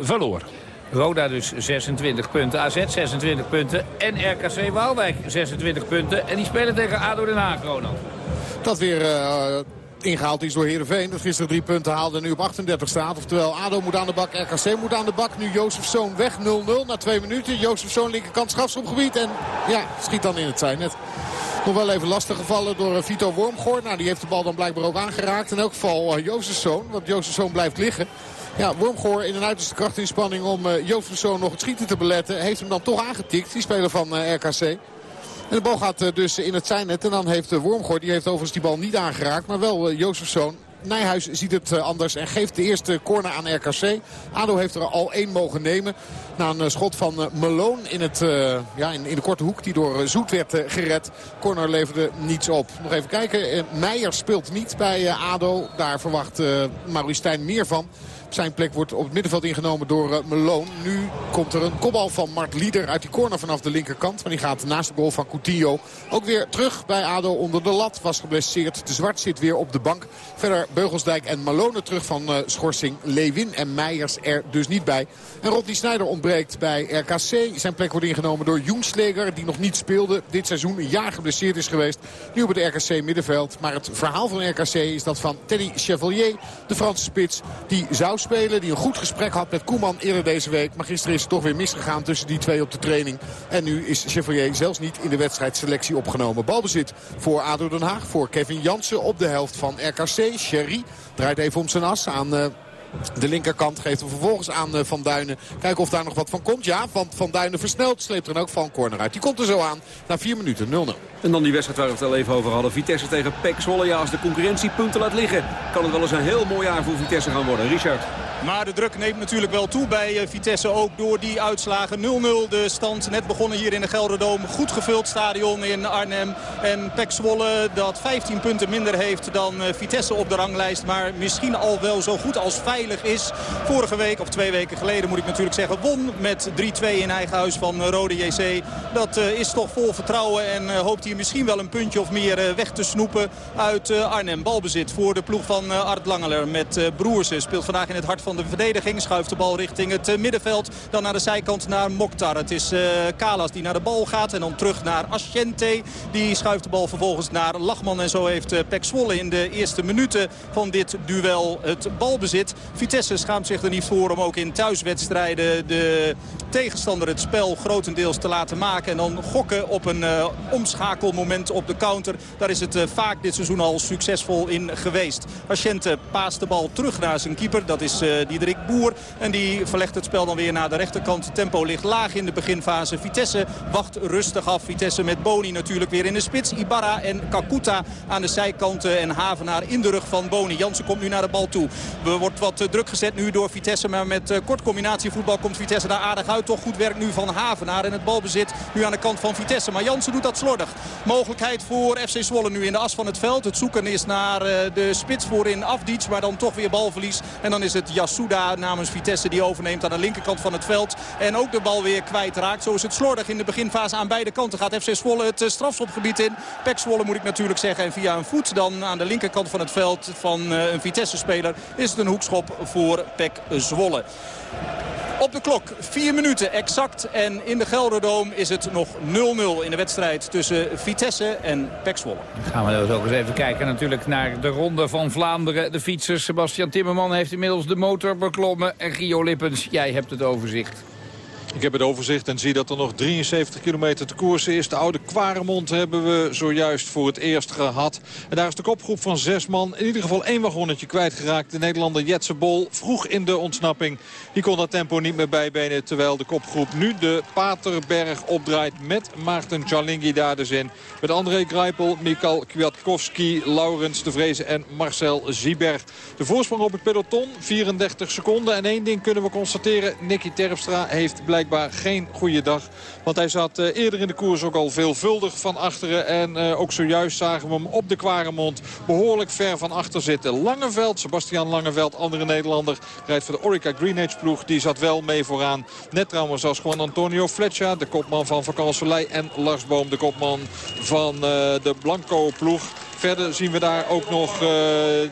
Speaker 28: verloor.
Speaker 26: Roda dus 26 punten, AZ 26 punten en RKC Waalwijk 26 punten. En die spelen tegen ADO Den Haag, Ronald.
Speaker 29: Dat weer uh, ingehaald is door Heerenveen. Dat gisteren drie punten haalde en nu op 38 staat. Oftewel ADO moet aan de bak, RKC moet aan de bak. Nu Jozef Zoon weg, 0-0 na twee minuten. Jozef Zoon linkerkant strafschopgebied en ja, schiet dan in het zijnet. Nog wel even lastig gevallen door eh, Vito Wormgoor. Nou, die heeft de bal dan blijkbaar ook aangeraakt. In elk geval uh, Jozefzoon, want Jozefzoon blijft liggen. Ja, Wormgoor in een uiterste krachtinspanning om uh, Jozefzoon nog het schieten te beletten. Heeft hem dan toch aangetikt, die speler van uh, RKC. En de bal gaat uh, dus in het zijnet. En dan heeft Wormgoor, die heeft overigens die bal niet aangeraakt. Maar wel Jozefzoon Nijhuis ziet het anders en geeft de eerste corner aan RKC. ADO heeft er al één mogen nemen. Na een schot van Malone in, het, uh, ja, in, de korte hoek die door Zoet werd uh, gered. Corner leverde niets op. Nog even kijken. Uh, Meijer speelt niet bij ADO. Daar verwacht Stijn meer van. Zijn plek wordt op het middenveld ingenomen door uh, Meloon. Nu komt er een kopbal van Mart Lieder uit die corner vanaf de linkerkant. Maar die gaat naast de goal van Coutinho. Ook weer terug bij ADO onder de lat. Was geblesseerd. De Zwart zit weer op de bank. Verder Beugelsdijk en Malone terug van uh, schorsing. Lewin en Meijers er dus niet bij. En Rodney Snijder ontbreekt bij RKC. Zijn plek wordt ingenomen door Joensleger. Die nog niet speelde. Dit seizoen een jaar geblesseerd is geweest. Nu op het RKC middenveld. Maar het verhaal van RKC is dat van Teddy Chevalier. De Franse spits. Die zou spelen. Die een goed gesprek had met Koeman eerder deze week. Maar gisteren is het toch weer misgegaan tussen die twee op de training. En nu is Chevalier zelfs niet in de wedstrijdselectie opgenomen. Balbezit voor ADO Den Haag. Voor Kevin Jansen op de helft van RKC. Sherry draait even om zijn as aan... Uh, De linkerkant geeft hem vervolgens aan eh, Van Duinen. Kijken of daar nog wat van komt. Ja, van Van Duinen versnelt. Sleept er dan ook van corner uit. Die komt er zo aan na 4 minuten 0-0.
Speaker 11: En dan die wedstrijd waar we het al even over hadden. Vitesse tegen PEC Zwolle. Ja, als de concurrentie punten laat liggen... kan het wel eens een heel mooi jaar voor Vitesse gaan worden. Richard.
Speaker 25: Maar de druk neemt natuurlijk wel toe bij eh, Vitesse. Ook door die uitslagen 0-0 de stand. Net begonnen hier in de Gelderdoom. Goed gevuld stadion in Arnhem. En PEC Zwolle dat 15 punten minder heeft dan eh, Vitesse op de ranglijst. Maar misschien al wel zo goed als veilig is. Vorige week, of twee weken geleden moet ik natuurlijk zeggen, won met 3-2 in eigen huis van eh, Rode JC. Dat is toch vol vertrouwen en hoopt hier misschien wel een puntje of meer weg te snoepen uit Arnhem. Balbezit voor de ploeg van Art Langeler met Broersen. Speelt vandaag in het hart van van de verdediging. Schuift de bal richting het eh, middenveld. Dan naar de zijkant naar Mokhtar. Het is uh, Kalas die naar de bal gaat. En dan terug naar Asciente. Die schuift de bal vervolgens naar Lachman. En zo heeft uh, Zwolle in de eerste minuten van dit duel het balbezit. Vitesse schaamt zich er niet voor om ook in thuiswedstrijden de tegenstander het spel grotendeels te laten maken. En dan gokken op een omschakelmoment op de counter. Daar is het vaak dit seizoen al succesvol in geweest. Asciente paast de bal terug naar zijn keeper. Dat is Diederik Boer. En die verlegt het spel dan weer naar de rechterkant. Tempo ligt laag in de beginfase. Vitesse wacht rustig af. Vitesse met Boni natuurlijk weer in de spits. Ibarra en Kakuta aan de zijkanten. En Havenaar in de rug van Boni. Jansen komt nu naar de bal toe. Er wordt wat druk gezet nu door Vitesse. Maar met kort combinatievoetbal komt Vitesse daar aardig uit. Toch goed werk nu van Havenaar. En het balbezit nu aan de kant van Vitesse. Maar Jansen doet dat slordig. Mogelijkheid voor FC Zwolle nu in de as van het veld. Het zoeken is naar de spits voorin Afdiets. Maar dan toch weer balverlies. En dan is het Yasuda namens Vitesse die overneemt aan de linkerkant van het veld. En ook de bal weer kwijtraakt. Zo is het slordig in de beginfase aan beide kanten. Gaat FC Zwolle het strafschopgebied in. Pek Zwolle moet ik natuurlijk zeggen. En via een voet dan aan de linkerkant van het veld van een Vitesse-speler... is het een hoekschop voor Pek Zwolle. Op de klok, vier minuten exact. En in de Gelderdoom is het nog 0-0 in de wedstrijd tussen Vitesse en Pek Zwolle.
Speaker 13: Dan gaan we dus ook eens even kijken natuurlijk naar de ronde van Vlaanderen. De fietsers, Sebastian Timmerman heeft inmiddels de motor beklommen. En Gio Lippens, jij hebt het overzicht.
Speaker 14: Ik heb het overzicht en zie dat er nog 73 kilometer te koersen is. De oude Kwaremond hebben we zojuist voor het eerst gehad. En daar is de kopgroep van zes man. In ieder geval één wagonnetje kwijtgeraakt. De Nederlander Jetse Bol vroeg in de ontsnapping. Die kon dat tempo niet meer bijbenen. Terwijl de kopgroep nu de Paterberg opdraait met Maarten Jalingi daar dus in. Met André Greipel, Mikal Kwiatkowski, Laurens de Vrezen en Marcel Zieberg. De voorsprong op het peloton 34 seconden. En één ding kunnen we constateren. Nicky Terpstra heeft blijkbaar blijkbaar geen goede dag. Want hij zat uh, eerder in de koers ook al veelvuldig van achteren. En uh, ook zojuist zagen we hem op de Kwaremond behoorlijk ver van achter zitten. Langeveld, Sebastian Langeveld, andere Nederlander, rijdt voor de Orica Greenage ploeg. Die zat wel mee vooraan. Net trouwens als gewoon Antonio Fletcher, de kopman van Vakansolei. En Lars Boom, de kopman van uh, de Blanco ploeg. Verder zien we daar ook nog uh,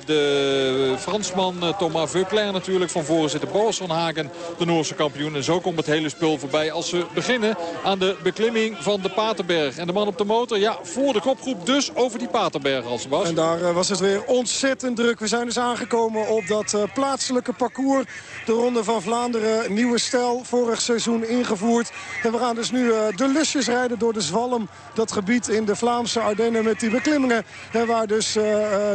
Speaker 14: de Fransman uh, Thomas Veuclair natuurlijk. Van voren zit de van Hagen, de Noorse kampioen. En zo komt het hele spul voorbij als we beginnen aan de beklimming van de Paterberg. En de man op de motor, ja, voor de kopgroep dus over die Paterberg als was.
Speaker 30: En daar uh, was het weer ontzettend druk. We zijn dus aangekomen op dat plaatselijke parcours. De Ronde van Vlaanderen, nieuwe stijl, vorig seizoen ingevoerd. En we gaan dus nu de lusjes rijden door de Zwalm. Dat gebied in de Vlaamse Ardennen met die beklimmingen waar dus uh,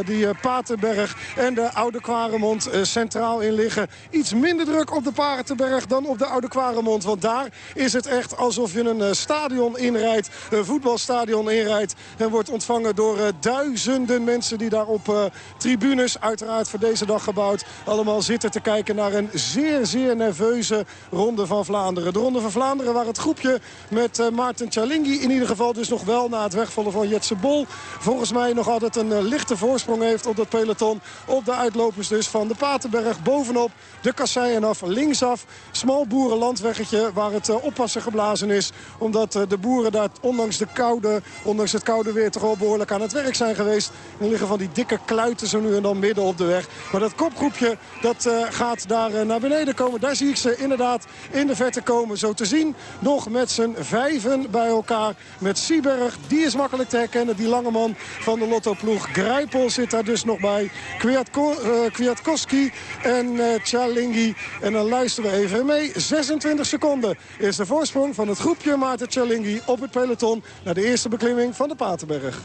Speaker 30: die Paterberg en de Oude Kwaremond centraal in liggen. Iets minder druk op de Paterberg dan op de Oude Kwaremond. Want daar is het echt alsof je een stadion inrijdt. Een voetbalstadion inrijdt. En wordt ontvangen door duizenden mensen die daar op tribunes uiteraard voor deze dag gebouwd. Allemaal zitten te kijken naar een zeer, zeer nerveuze Ronde van Vlaanderen. De Ronde van Vlaanderen waar het groepje met Maarten Chalingi in ieder geval dus nog wel na het wegvallen van Jetse Bol. Volgens mij nog altijd een uh, lichte voorsprong heeft op dat peloton. Op de uitlopers dus van de Paterberg. Bovenop de kasseien af, linksaf. Smal boerenlandweggetje waar het uh, oppassen geblazen is. Omdat uh, de boeren daar ondanks, de koude, ondanks het koude weer toch wel behoorlijk aan het werk zijn geweest. Er liggen van die dikke kluiten zo nu en dan midden op de weg. Maar dat kopgroepje dat gaat daar naar beneden komen. Daar zie ik ze inderdaad in de verte komen. Zo te zien nog met z'n vijven bij elkaar. Met Sieberg, die is makkelijk te herkennen. Die lange man van de Lotto-ploeg. Grijpel zit daar dus nog bij. Kwiatko, uh, Kwiatkowski en uh. En dan luisteren we even mee. 26 seconden is de voorsprong van het groepje Maarten Chalingi op het peloton... naar de eerste beklimming van de Paterberg.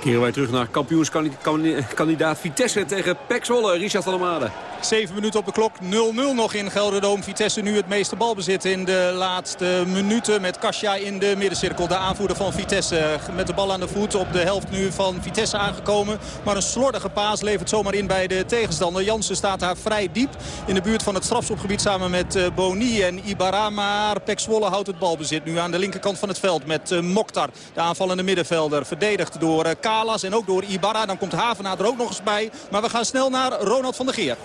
Speaker 11: Keren wij terug naar kampioenskandidaat Vitesse tegen Pek Zwolle. Richard van der.
Speaker 25: 7 minuten op de klok. 0-0 nog in Gelderdoom. Vitesse nu het meeste balbezit in de laatste minuten. Met Kasia in de middencirkel. De aanvoerder van Vitesse met de bal aan de voet. Op de helft nu van Vitesse aangekomen. Maar een slordige paas levert zomaar in bij de tegenstander. Jansen staat daar vrij diep in de buurt van het strafschopgebied samen met eh, Boni en Ibarra. Maar Pek Zwolle houdt het balbezit nu aan de linkerkant van het veld met uh, Mokhtar. De aanvallende middenvelder verdedigd door uh, Kalas en ook door Ibarra. Dan komt Havenaar er ook nog eens bij. Maar we gaan snel naar Ronald van der Geer.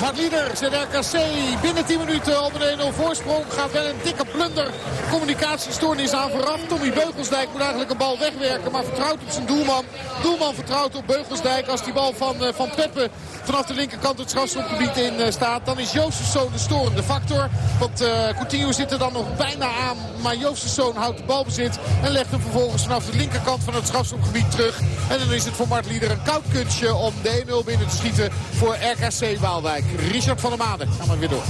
Speaker 29: Maat Lieder zet RKC binnen 10 minuten op een 1-0 voorsprong. Gaat wel een dikke blunder. Communicatiestoornis aan vooraf. Tommy Beugelsdijk moet eigenlijk een bal wegwerken. Maar vertrouwt op zijn doelman. Doelman vertrouwt op Beugelsdijk. Als die bal van, van Peppe vanaf de linkerkant het strafschopgebied in staat. Dan is Jozefzoon de storende factor. Want uh, Coutinho zit er dan nog bijna aan. Maar Jozefzoon houdt de balbezit. En legt hem vervolgens vanaf de linkerkant van het strafschopgebied terug. En dan is het voor Mart Lieder een koud kunstje om de 1-0 binnen te schieten voor RKC Waalwijk. Richard van der Maden, gaan we weer door.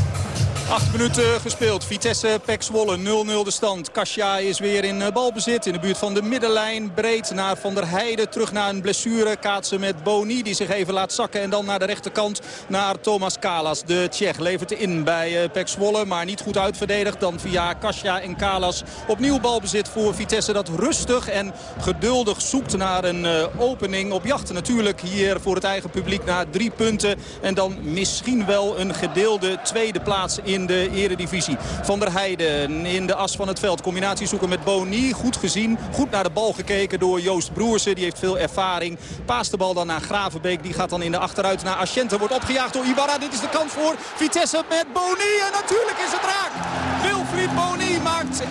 Speaker 25: Acht minuten gespeeld. Vitesse, Pek Zwolle, 0-0 de stand. Kasia is weer in balbezit in de buurt van de middenlijn. Breed naar Van der Heijden. Terug naar een blessure. Kaatsen met Boni die zich even laat zakken. En dan naar de rechterkant naar Thomas Kalas. De Tsjech levert in bij Pek Zwolle. Maar niet goed uitverdedigd. Dan via Kasia en Kalas opnieuw balbezit voor Vitesse. Dat rustig en geduldig zoekt naar een opening. Op jacht natuurlijk hier voor het eigen publiek naar drie punten. En dan misschien wel een gedeelde tweede plaats in de eredivisie. Van der Heijden in de as van het veld. Combinatie zoeken met Boni. Goed gezien. Goed naar de bal gekeken door Joost Broersen. Die heeft veel ervaring. Paast de bal dan naar Gravenbeek. Die gaat dan in de achteruit naar Asciente. Wordt opgejaagd door Ibarra. Dit is de kans voor Vitesse met Boni. En natuurlijk is het raak. Wilfried Boni maakt 1-0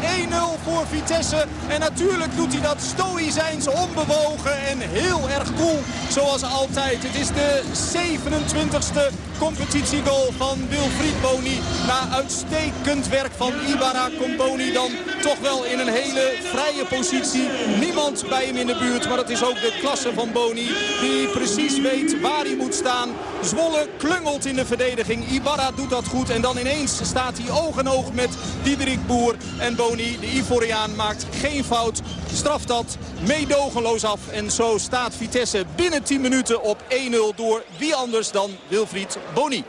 Speaker 25: voor Vitesse. En natuurlijk doet hij dat stoïcijns onbewogen en heel erg cool. Zoals altijd. Het is de 27e competitiegoal van Wilfried Boni. Na uitstekend werk van Ibarra komt Boni dan toch wel in een hele vrije positie. Niemand bij hem in de buurt, maar het is ook de klasse van Boni. Die precies weet waar hij moet staan. Zwolle klungelt in de verdediging. Ibarra doet dat goed en dan ineens staat hij oog in oog met Diederik Boer. En Boni, de Ivoriaan, maakt geen fout. Straft dat meedogenloos af. En zo staat Vitesse binnen 10 minuten op 1-0 door wie anders dan Wilfried Boni.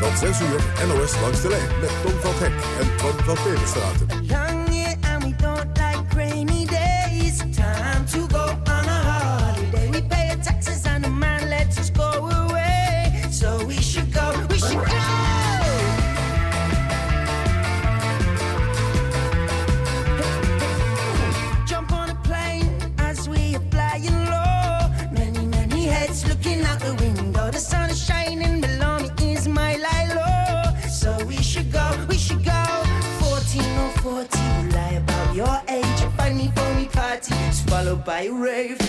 Speaker 10: Tot 6 uur NOS langs de lijn met Tom van Hek en Tom van Peperstraten.
Speaker 9: I rave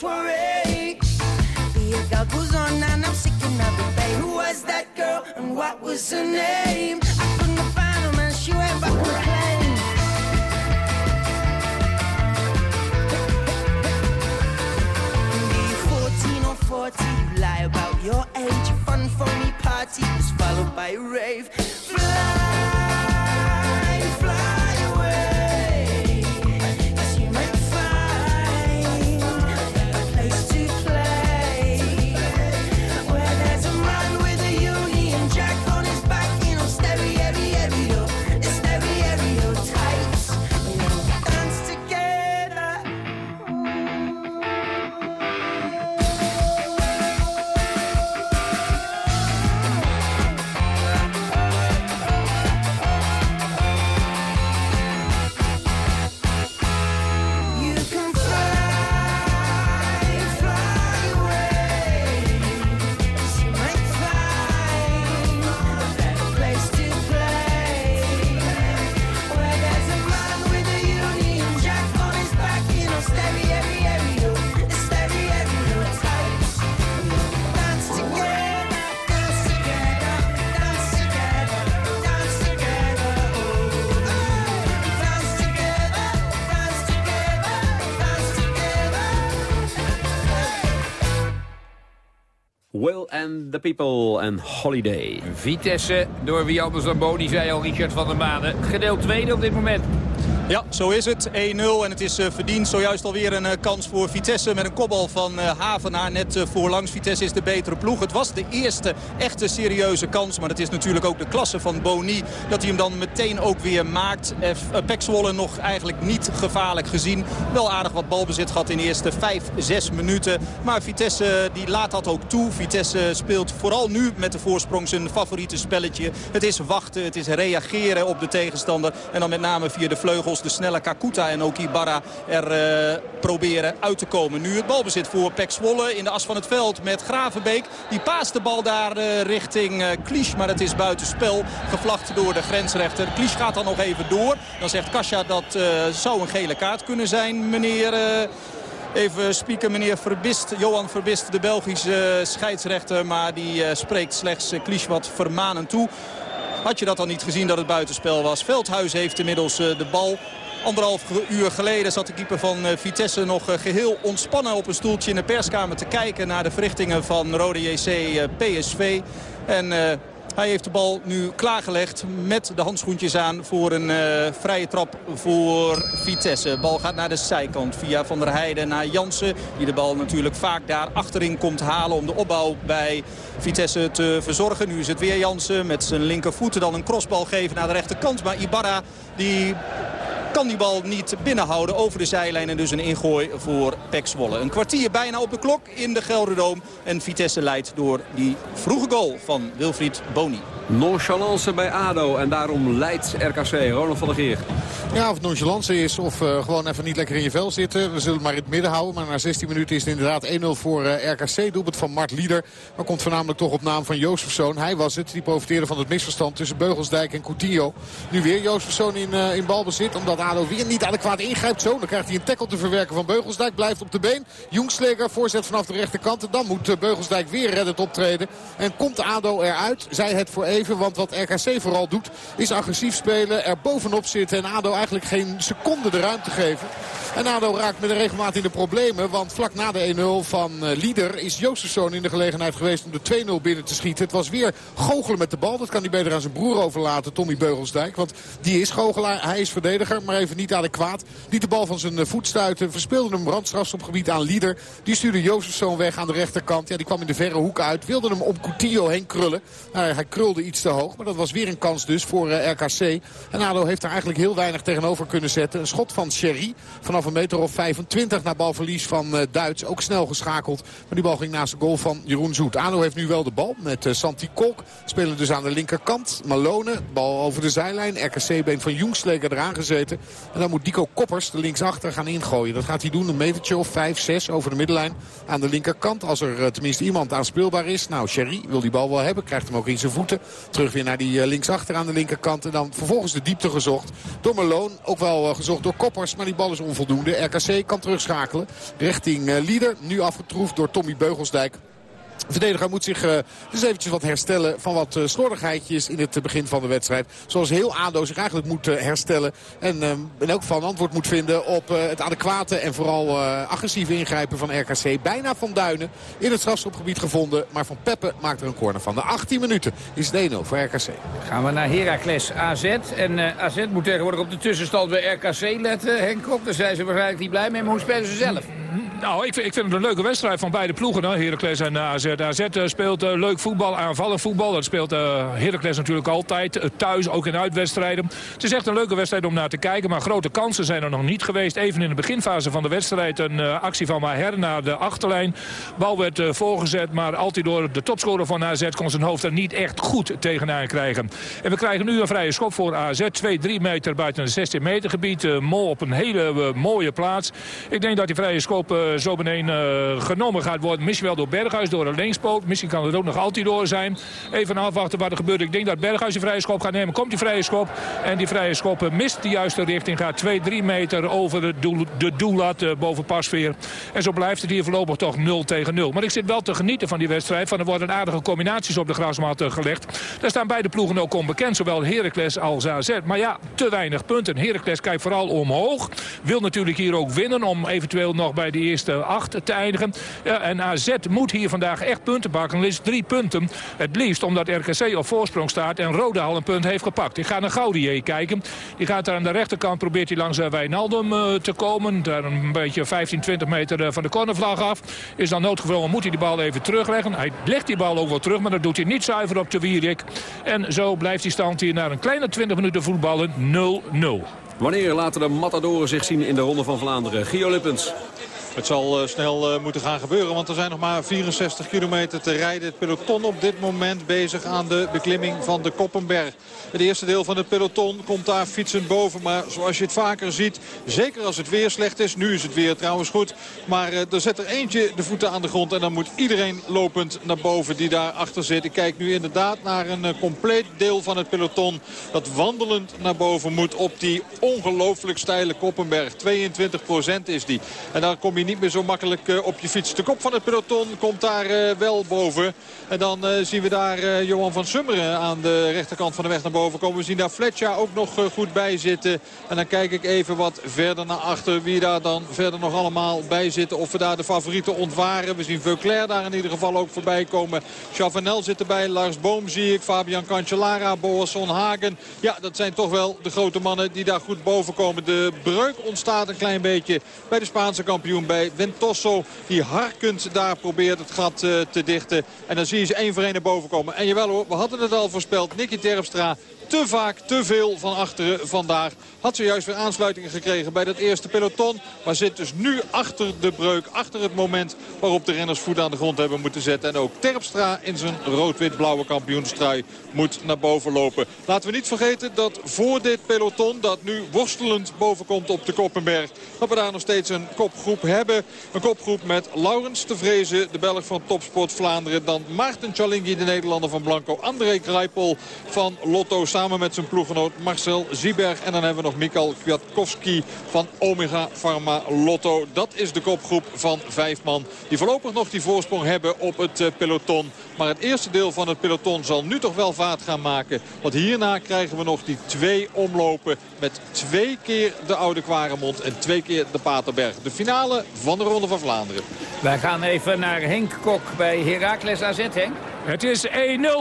Speaker 9: soiree. The girl goes on and I'm sick and of it, babe. Who was that girl and what was her name? I couldn't find her, man. She went back to plane. Be 14 or 40, you lie about your age. A fun, phony party was followed by a rave. The
Speaker 11: People and Holiday.
Speaker 13: Vitesse, door wie anders dan Boni, zei al Richard van der Maden. Gedeeld tweede op dit moment.
Speaker 25: Ja, zo is het. 1-0 en het is eh, verdiend. Zojuist alweer een eh, kans voor Vitesse met een kopbal van eh, Havenaar. Net voorlangs. Vitesse is de betere ploeg. Het was de eerste echte serieuze kans. Maar het is natuurlijk ook de klasse van Boni. Dat hij hem dan meteen ook weer maakt. Pek nog eigenlijk niet gevaarlijk gezien. Wel aardig wat balbezit gehad in de eerste 5, 6 minuten. Maar Vitesse die laat dat ook toe. Vitesse speelt vooral nu met de voorsprong zijn favoriete spelletje. Het is wachten, het is reageren op de tegenstander. En dan met name via de vleugels de snelle Kakuta en ook Ibarra er eh, proberen uit te komen. Nu het balbezit voor Pek Zwolle in de as van het veld met Gravenbeek. Die paast de bal daar eh, richting Klisch, maar het is buitenspel. Gevlacht door de grensrechter. Klisch gaat dan nog even door. Dan zegt Kasia dat zou een gele kaart kunnen zijn, meneer... Even spieken meneer Verbist, Johan Verbist, de Belgische scheidsrechter. Maar die spreekt slechts uh, Klisch wat vermanend toe. Had je dat dan niet gezien dat het buitenspel was? Veldhuis heeft inmiddels eh, de bal. Anderhalf uur geleden zat de keeper van eh, Vitesse nog eh, geheel ontspannen op een stoeltje in de perskamer te kijken naar de verrichtingen van Rode JC PSV. En hij heeft de bal nu klaargelegd met de handschoentjes aan voor een eh, vrije trap voor Vitesse. Bal gaat naar de zijkant via Van der Heijden naar Jansen. Die de bal natuurlijk vaak daar achterin komt halen om de opbouw bij Vitesse te verzorgen. Nu is het weer Jansen met zijn linkervoeten dan een crossbal geven naar de rechterkant. Maar Ibarra die kan die bal niet binnenhouden over de zijlijn. En dus een ingooi voor Pek Zwolle. Een kwartier bijna op de klok in de Gelderdoom. En Vitesse leidt door die vroege goal van Wilfried Boni.
Speaker 11: Nonchalance bij ADO en daarom leidt RKC. Ronald van der Geer.
Speaker 29: Ja, of het nonchalance is of eh, gewoon even niet lekker in je vel zitten. We zullen het maar in het midden houden. Maar na 16 minuten is het inderdaad 1-0 voor eh, RKC. Doelpunt van Mart Lieder. Maar komt voornamelijk toch op naam van Jozefzoon. Hij was het. Die profiteerde van het misverstand tussen Beugelsdijk en Coutinho. Nu weer Jozefzoon in, eh, in balbezit. Omdat ADO weer niet adequaat ingrijpt. Zo, dan krijgt hij een tackle te verwerken van Beugelsdijk. Blijft op de been. Jongsleger voorzet vanaf de rechterkant. En dan moet eh, Beugelsdijk weer reddend optreden. En komt ADO eruit. Zij het voor even. Want wat RKC vooral doet is agressief spelen. Er bovenop zitten. En ADO eigenlijk geen seconde de ruimte geven. En ADO raakt met een regelmaat in de problemen. Want vlak na de 1-0 van eh, Lieder is Jozefzoon in de gelegenheid geweest om de 2-0 binnen te schieten. Het was weer goochelen met de bal. Dat kan hij beter aan zijn broer overlaten, Tommy Beugelsdijk. Want die is goochelaar, hij is verdediger, maar even niet adequaat. Liet de bal van zijn eh, voet stuiten, verspeelde een brandstrafstopgebied aan Lieder. Die stuurde Jozefzoon weg aan de rechterkant. Ja, die kwam in de verre hoek uit, wilde hem om Coutinho heen krullen. Nou, hij krulde iets te hoog, maar dat was weer een kans dus voor eh, RKC. En ADO heeft daar eigenlijk heel weinig tegenover kunnen zetten. Een schot van Sherry vanaf een meter of 25 naar balverlies van eh, Duits. Ook snel geschakeld. Maar die bal ging naast de goal van Jeroen Zoet. ADO heeft nu wel de bal met Santi Kolk. Spelen dus aan de linkerkant. Malone, bal over de zijlijn. RKC-been van Jongsleger eraan gezeten. En dan moet Dico Koppers de linksachter gaan ingooien. Dat gaat hij doen, een metertje of 5, 6 over de middenlijn aan de linkerkant. Als er eh, tenminste iemand aanspeelbaar is. Nou, Sherry wil die bal wel hebben. Krijgt hem ook in zijn voeten. Terug weer naar die eh, linksachter aan de linkerkant. En dan vervolgens de diepte gezocht door Malone. Ook wel eh, gezocht door Koppers, maar die bal is onvoldoende. RKC kan terugschakelen richting Lieder. Nu afgetroefd door Tommy Beugelsdijk. De verdediger moet zich uh, dus eventjes wat herstellen van wat uh, slordigheidjes in het uh, begin van de wedstrijd. Zoals heel ADO zich eigenlijk moet herstellen. En in elk geval een antwoord moet vinden op het adequate en vooral agressieve ingrijpen van RKC. Bijna van Duinen in het strafschopgebied gevonden. Maar Van Peppe maakt er een corner van. De 18 minuten is het 1-0 voor RKC.
Speaker 13: Gaan we naar Heracles AZ. En AZ moet tegenwoordig op de tussenstand bij RKC letten. Henk Kok, daar zijn ze waarschijnlijk niet blij mee. Maar hoe spelen ze zelf?
Speaker 28: Nou, ik vind, ik vind het een leuke wedstrijd van beide ploegen, hè? Heracles en AZ. AZ uh, speelt uh, leuk voetbal, aanvallend voetbal. Dat speelt uh, Heracles natuurlijk altijd. thuis, ook in uitwedstrijden. Het is echt een leuke wedstrijd om naar te kijken. Maar grote kansen zijn er nog niet geweest. Even in de beginfase van de wedstrijd een actie van Maher naar de achterlijn. Bal werd voorgezet, maar altijd door de topscorer van AZ kon zijn hoofd er niet echt goed tegenaan krijgen. En we krijgen nu een vrije schop voor AZ. 2-3 meter buiten het 16 meter gebied. Mol op een hele mooie plaats. Ik denk dat die vrije schop zo beneden genomen gaat worden. Misschien wel door Berghuis, door een Misschien kan het ook nog altijd door zijn. Even afwachten wat er gebeurt. Ik denk dat Berghuis die vrije schop gaat nemen. Komt die vrije schop. En die vrije schop uh, mist de juiste richting. Gaat 2-3 meter over de, doel, de doellat uh, boven Pasveer. En zo blijft het hier voorlopig toch 0 tegen 0. Maar ik zit wel te genieten van die wedstrijd. Van er worden aardige combinaties op de grasmat gelegd. Daar staan beide ploegen ook onbekend. Zowel Heracles als AZ. Maar ja, te weinig punten. Heracles kijkt vooral omhoog. Wil natuurlijk hier ook winnen om eventueel nog bij de eerste acht te eindigen. En AZ moet hier vandaag echt punten pakken. liefst drie punten. Het liefst omdat RKC op voorsprong staat en Roda al een punt heeft gepakt. Ik ga naar Gaudier kijken. Die gaat daar aan de rechterkant, probeert hij langs uh, Wijnaldum uh, te komen. Daar een beetje 15, 20 meter uh, van de cornervlag af. Is dan noodgevallen, moet hij die bal even terugleggen. Hij legt die bal ook wel terug, maar dat doet hij niet zuiver op de Wierik. En zo blijft die stand hier naar een kleine 20 minuten voetballen 0-0.
Speaker 11: Wanneer laten de Matadoren zich zien in de Ronde van Vlaanderen? Gio Lippens.
Speaker 14: Het zal uh, snel uh, moeten gaan gebeuren, want er zijn nog maar 64 kilometer te rijden. Het peloton op dit moment bezig aan de beklimming van de Koppenberg. Het eerste deel van het peloton komt daar fietsend boven. Maar zoals je het vaker ziet, zeker als het weer slecht is. Nu is het weer trouwens goed. Maar uh, er zet er eentje de voeten aan de grond. En dan moet iedereen lopend naar boven die daar achter zit. Ik kijk nu inderdaad naar een compleet deel van het peloton. Dat wandelend naar boven moet op die ongelooflijk steile Koppenberg. 22% is die. En daar kom je niet meer zo makkelijk uh, op je fiets. De kop van het peloton komt daar uh, wel boven. En dan uh, zien we daar Johan van Summeren aan de rechterkant van de weg naar boven komen. We zien daar Fletcher ook nog goed bij zitten. En dan kijk ik even wat verder naar achter. Wie daar dan verder nog allemaal bij zitten. Of we daar de favorieten ontwaren. We zien Veuclair daar in ieder geval ook voorbij komen. Chavanel zit erbij. Lars Boom zie ik. Fabian Cancellara. Boasson Hagen. Ja, dat zijn toch wel de grote mannen die daar goed boven komen. De breuk ontstaat een klein beetje bij de Spaanse kampioen bij Ventoso. Die harkend daar probeert het gat uh, te dichten. En dan zie je ze één voor één naar boven komen. En jawel hoor, we hadden het al voorspeld. Nicky Terpstra te vaak, te veel van achteren vandaag. Had zojuist weer aansluitingen gekregen bij dat eerste peloton. Maar zit dus nu achter de breuk, achter het moment waarop de renners voet aan de grond hebben moeten zetten. En ook Terpstra in zijn rood-wit-blauwe kampioenstrui moet naar boven lopen. Laten we niet vergeten dat voor dit peloton, dat nu worstelend bovenkomt op de Koppenberg, dat we daar nog steeds een kopgroep hebben. Een kopgroep met Laurens de Vrezen, de Belg van Topsport Vlaanderen. Dan Maarten Chalingi, de Nederlander van Blanco. André Krijpel van Lotto samen met zijn ploeggenoot Marcel Zieberg. En dan hebben we nog Mikal Kwiatkowski van Omega Pharma Lotto. Dat is de kopgroep van vijf man die voorlopig nog die voorsprong hebben op het uh, peloton. Maar het eerste deel van het peloton zal nu toch wel vaart gaan maken. Want hierna krijgen we nog die twee omlopen met twee keer de Oude Kwaremond en twee keer de Paterberg. De finale van de Ronde van Vlaanderen.
Speaker 26: Wij gaan even naar Henk Kok bij Heracles AZ, Henk.
Speaker 28: Het is 1-0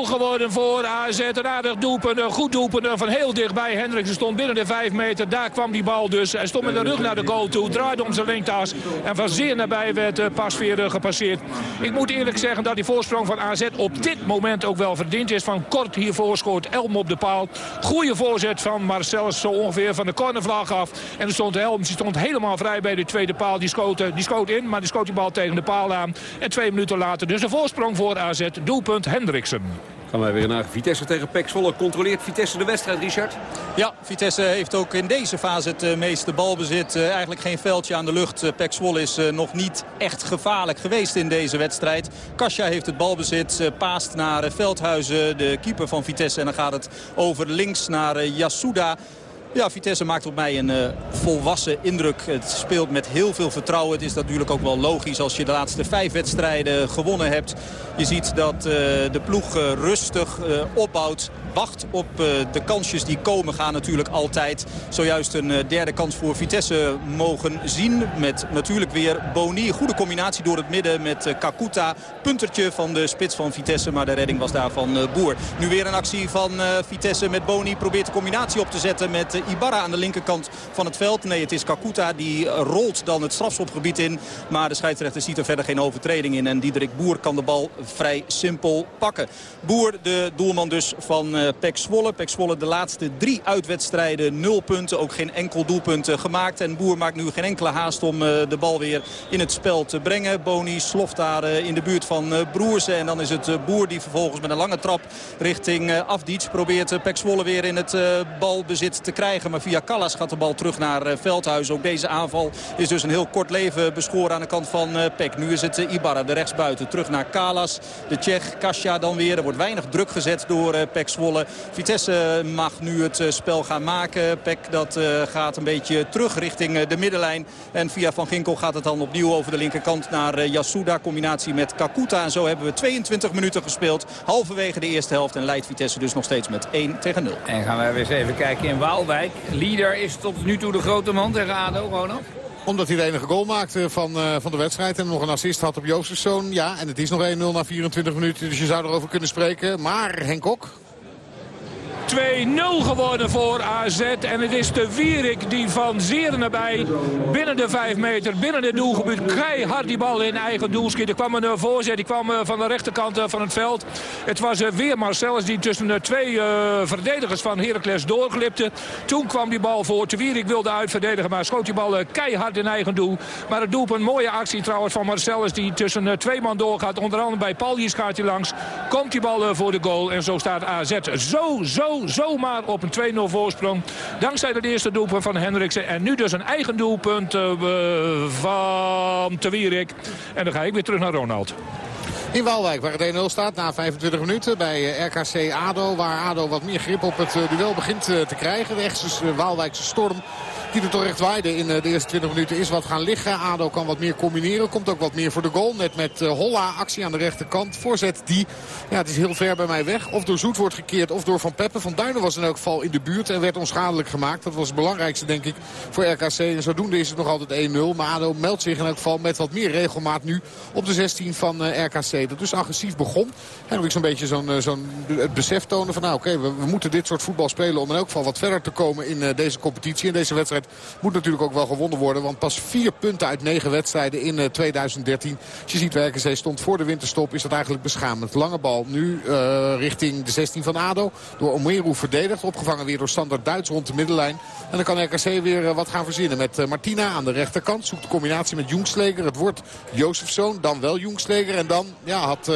Speaker 28: geworden voor AZ. Een een goed doelpunt van heel dichtbij. Hendriksen stond binnen de 5 meter. Daar kwam die bal dus. Hij stond met de rug naar de goal toe. Draaide om zijn linktas. En van zeer nabij werd uh, pas weer uh, gepasseerd. Ik moet eerlijk zeggen dat die voorsprong van AZ op dit moment ook wel verdiend is. Van kort hiervoor scoort Elm op de paal. Goeie voorzet van Marcellus zo ongeveer van de cornervlag af. En er stond Elm. Die stond helemaal vrij bij de tweede paal. Die schoot, uh, die schoot in, maar die schoot die bal tegen de paal aan. En twee minuten later dus een voorsprong voor AZ. Hendriksen.
Speaker 11: Gaan wij weer naar Vitesse tegen Pek Zwolle. Controleert Vitesse de wedstrijd, Richard?
Speaker 25: Ja, Vitesse heeft ook in deze fase het uh, meeste balbezit. Uh, eigenlijk geen veldje aan de lucht. Uh, Pek Zwolle is nog niet echt gevaarlijk geweest in deze wedstrijd. Kasia heeft het balbezit, paast naar Veldhuizen, de keeper van Vitesse. En dan gaat het over links naar Yasuda. Ja, Vitesse maakt op mij een uh, volwassen indruk. Het speelt met heel veel vertrouwen. Het is natuurlijk ook wel logisch als je de laatste vijf wedstrijden gewonnen hebt. Je ziet dat uh, de ploeg uh, rustig opbouwt. Wacht op de kansjes die komen gaan natuurlijk altijd. Zojuist een derde kans voor Vitesse mogen zien. Met natuurlijk weer Boni. Goede combinatie door het midden met Kakuta. Puntertje van de spits van Vitesse. Maar de redding was daar van Boer. Nu weer een actie van Vitesse met Boni. Probeert de combinatie op te zetten met Ibarra aan de linkerkant van het veld. Nee, het is Kakuta die rolt dan het strafschopgebied in. Maar de scheidsrechter ziet er verder geen overtreding in. En Diederik Boer kan de bal vrij simpel pakken. Boer, de doelman dus van Pek Zwolle. Pek Zwolle de laatste drie uitwedstrijden nul punten. Ook geen enkel doelpunt gemaakt. En Boer maakt nu geen enkele haast om uh, de bal weer in het spel te brengen. Boni sloft daar in de buurt van Broersen. En dan is het Boer die vervolgens met een lange trap richting Afdic probeert Pek Zwolle weer in het balbezit te krijgen. Maar via Callas gaat de bal terug naar Veldhuis. Ook deze aanval is dus een heel kort leven beschoren aan de kant van Peck. Nu is het Ibarra, de rechtsbuiten. Terug naar Kalas. De Tsjech, Kasia dan weer. Er wordt weinig druk gezet door uh, Peck Zwolle. Vitesse mag nu het spel gaan maken. Peck dat gaat een beetje terug richting de middenlijn. En via Van Ginkel gaat het dan opnieuw over de linkerkant naar Yasuda. Combinatie met Kakuta. En zo hebben we 22 minuten gespeeld. Halverwege de eerste helft. En leidt Vitesse dus nog steeds met 1 tegen 0.
Speaker 26: En gaan wij weer eens even kijken in Waalwijk. Lieder is tot nu toe de grote man tegen ADO, Ronald?
Speaker 29: Omdat hij de enige goal maakte van, eh, van de wedstrijd. En nog een assist had op Jozefzoon. Ja, en het is nog 1-0 na 24 minuten. Dus je zou erover kunnen spreken. Maar Henk Kok...
Speaker 28: 2-0 geworden voor AZ. En het is de Wierik die van zeer nabij binnen de 5 meter, binnen het doelgebied, keihard die bal in eigen doel. Er kwam een eh, voorzet, die kwam eh, van de rechterkant eh, van het veld. Het was weer Marcellus die tussen de twee verdedigers van Heracles doorglipte. Toen kwam die bal voor. De Wierik wilde uitverdedigen, maar schoot die bal keihard in eigen doel. Maar het doelpunt, mooie actie trouwens van Marcellus die tussen twee man doorgaat. Onder andere bij Pallies gaat hij langs. Komt die bal voor de goal en zo staat AZ zo, zo, zomaar op een 2-0 voorsprong. Dankzij het eerste doelpunt van Hendriksen. En nu dus een eigen doelpunt eh, van Te Wierik. En dan ga ik weer terug naar Ronald.
Speaker 29: In Waalwijk, waar het 1-0 staat na 25 minuten bij eh, RKC ADO. Waar ADO wat meer grip op het eh, duel begint te krijgen. De echte Waalwijkse storm die er toch echt waaide in eh, de eerste 20 minuten is wat gaan liggen. ADO kan wat meer combineren. Komt ook wat meer voor de goal. Net met eh, Holla actie aan de rechterkant. Voorzet die, ja het is heel ver bij mij weg. Of door Zoet wordt gekeerd of door Van Peppen. Van Duinen was in elk geval in de buurt en werd onschadelijk gemaakt. Dat was het belangrijkste denk ik voor RKC. En zodoende is het nog altijd 1-0. Maar ADO meldt zich in elk geval met wat meer regelmaat nu op de 16 van eh, RKC. Dat dus agressief begon. En ook zo'n beetje zo'n zo'n het besef tonen van nou oké, we, we moeten dit soort voetbal spelen om in elk geval wat verder te komen in deze competitie. En deze wedstrijd moet natuurlijk ook wel gewonnen worden. Want pas vier punten uit negen wedstrijden in eh, 2013. Als je ziet waar RKC stond voor de winterstop is dat eigenlijk beschamend. Lange bal nu eh, richting de 16 van ADO. Door Omeru verdedigd. Opgevangen weer door Standard Duits rond de middenlijn. En dan kan RKC weer eh, wat gaan verzinnen met eh, Martina aan de rechterkant. Zoekt de combinatie met Jongsleger. Het wordt Jozefzoon, dan wel Jongsleger. En dan ja, had...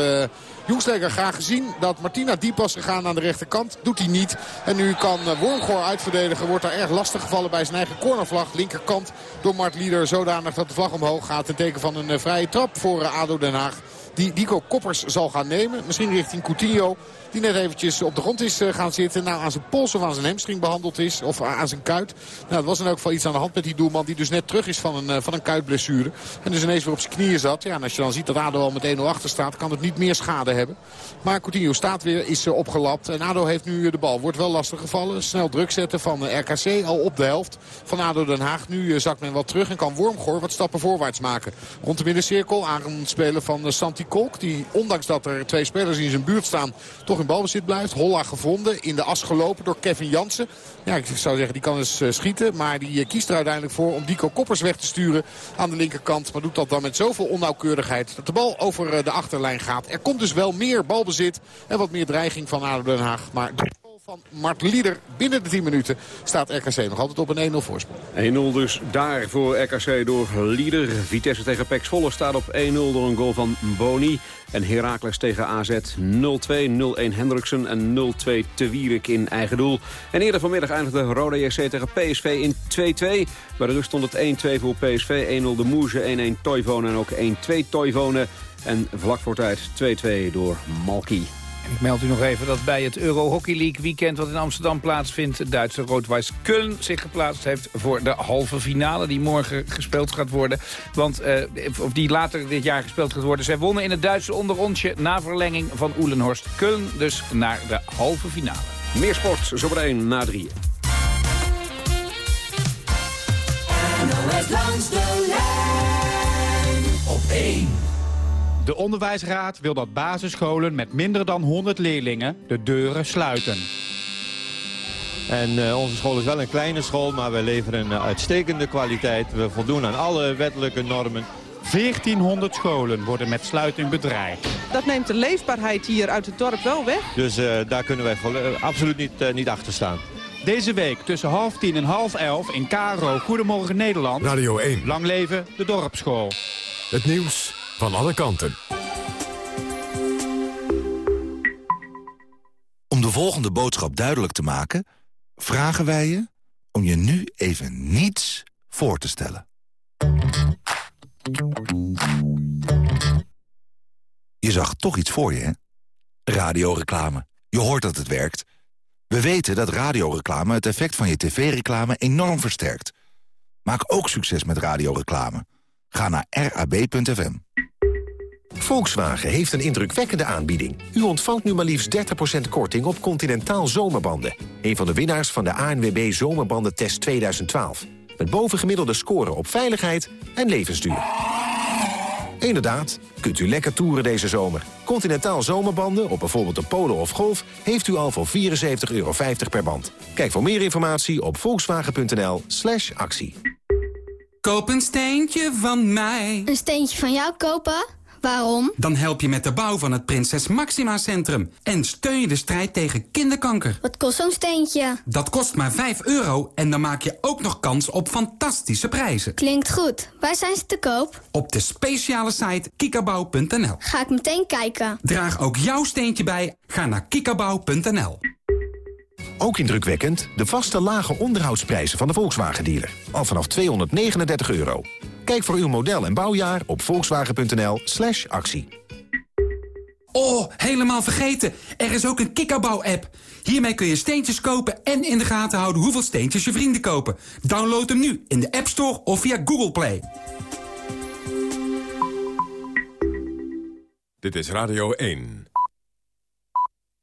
Speaker 29: Jongsleger graag gezien dat Martina diep was gegaan aan de rechterkant. Doet hij niet. En nu kan eh, Wormgoor uitverdedigen. Wordt daar erg lastig gevallen bij zijn eigen cornervlag. Linkerkant door Mart Lieder. Zodanig dat de vlag omhoog gaat. Ten teken van een eh, vrije trap voor eh, ADO Den Haag. Die Dico Koppers zal gaan nemen. Misschien richting Coutinho. Die net eventjes op de grond is eh, gaan zitten. Nou aan zijn pols of aan zijn hamstring behandeld is. Of aan zijn kuit. Nou, er was in elk geval iets aan de hand met die doelman. Die dus net terug is van een, eh, van een kuitblessure. En dus ineens weer op zijn knieën zat. Ja, en als je dan ziet dat ADO al met 1-0 achter staat. Kan het niet meer schade hebben. Maar Coutinho staat weer. Is eh, opgelapt. En ADO heeft nu de bal. Wordt wel lastig gevallen. Snel druk zetten van RKC. Al op de helft van ADO Den Haag. Nu zakt men wat terug. En kan Wormgoor wat stappen voorwaarts maken. Rond de middencirkel. Aanspelen van eh, Santi Kolk. Die ondanks dat er twee spelers in zijn buurt staan. Toch balbezit blijft. Holla gevonden. In de as gelopen door Kevin Jansen. Ja, ik zou zeggen, die kan eens eh, schieten. Maar die eh, kiest er uiteindelijk voor om Dico Koppers weg te sturen aan de linkerkant. Maar doet dat dan met zoveel onnauwkeurigheid dat de bal over eh, de achterlijn gaat. Er komt dus wel meer balbezit en wat meer dreiging van ADO Den Haag. Maar van Mart Lieder binnen de 10 minuten staat RKC nog altijd op een 1-0 voorsprong.
Speaker 11: 1-0 dus daar voor RKC door Lieder. Vitesse tegen Pek Zwolle staat op 1-0 door een goal van Boni. En Heracles tegen AZ 0-2, 0-1 Hendriksen en 0-2 Te Wierik in eigen doel. En eerder vanmiddag eindigde Roda JC tegen PSV in 2-2. Bij de rust stond het 1-2 voor PSV, 1-0 de Moerse, 1-1 Toivonen en ook 1-2 Toivonen. En vlak voor tijd 2-2 door Malky.
Speaker 26: En ik meld u nog even dat bij het Euro Hockey League weekend wat in Amsterdam plaatsvindt... het Duitse Rood-Weiß Köln zich geplaatst heeft voor de halve finale... die morgen gespeeld gaat worden. Want, eh, of die later dit jaar gespeeld gaat worden. Zij wonnen in het Duitse onderrondje na verlenging van Oelenhorst Köln. Dus naar de halve finale.
Speaker 11: Meer sport, zo meteen na drieën.
Speaker 9: NOS langs de lijn op 1.
Speaker 31: De Onderwijsraad wil dat basisscholen met minder dan 100 leerlingen de deuren sluiten.
Speaker 32: En eh, onze school is wel een kleine school, maar we leveren een uitstekende kwaliteit. We voldoen aan alle wettelijke normen.
Speaker 31: 1400 scholen worden met sluiting bedreigd.
Speaker 33: Dat neemt de leefbaarheid hier uit het dorp wel weg.
Speaker 32: Dus eh, daar kunnen wij eh, absoluut niet, eh, niet achter staan.
Speaker 31: Deze week tussen half tien en half elf in Karo Goedemorgen Nederland.
Speaker 10: Radio 1.
Speaker 31: Lang leven de dorpsschool.
Speaker 10: Het nieuws van alle kanten.
Speaker 34: Om de volgende boodschap duidelijk te maken... vragen wij je om je nu even niets voor te stellen. Je zag toch iets voor je, hè? Radioreclame. Je hoort dat het werkt. We weten dat radioreclame het effect van je tv-reclame enorm versterkt. Maak ook succes met radioreclame. Ga naar rab.fm.
Speaker 35: Volkswagen heeft een indrukwekkende aanbieding. U ontvangt nu maar liefst 30% korting op Continentaal zomerbanden. Een van de winnaars van de ANWB Zomerbandentest 2012. Met bovengemiddelde scoren op veiligheid en levensduur. Inderdaad, kunt u lekker toeren deze zomer. Continentaal zomerbanden op bijvoorbeeld de Polo of Golf... heeft u al voor 74,50 euro per band. Kijk voor meer informatie op volkswagen.nl slash actie.
Speaker 36: Koop een steentje van mij.
Speaker 37: Een steentje van jou kopen? Waarom?
Speaker 36: Dan help je met de bouw van het Prinses Maxima Centrum. En steun je de strijd tegen kinderkanker.
Speaker 37: Wat kost zo'n steentje?
Speaker 36: Dat kost maar 5 euro en dan maak je ook nog kans op fantastische prijzen.
Speaker 37: Klinkt goed. Waar zijn ze te koop?
Speaker 36: Op de speciale site kikabouw.nl.
Speaker 37: Ga ik meteen kijken.
Speaker 36: Draag ook jouw steentje bij. Ga naar kikabouw.nl.
Speaker 35: Ook indrukwekkend de vaste lage onderhoudsprijzen van de Volkswagen-dealer. Al vanaf 239 euro. Kijk voor uw model en bouwjaar op volkswagen.nl slash actie.
Speaker 36: Oh, helemaal vergeten. Er is ook een Kikkerbouw-app. Hiermee kun je steentjes kopen en in de gaten houden hoeveel steentjes je vrienden kopen. Download hem nu in de App Store of via Google Play.
Speaker 10: Dit is Radio 1.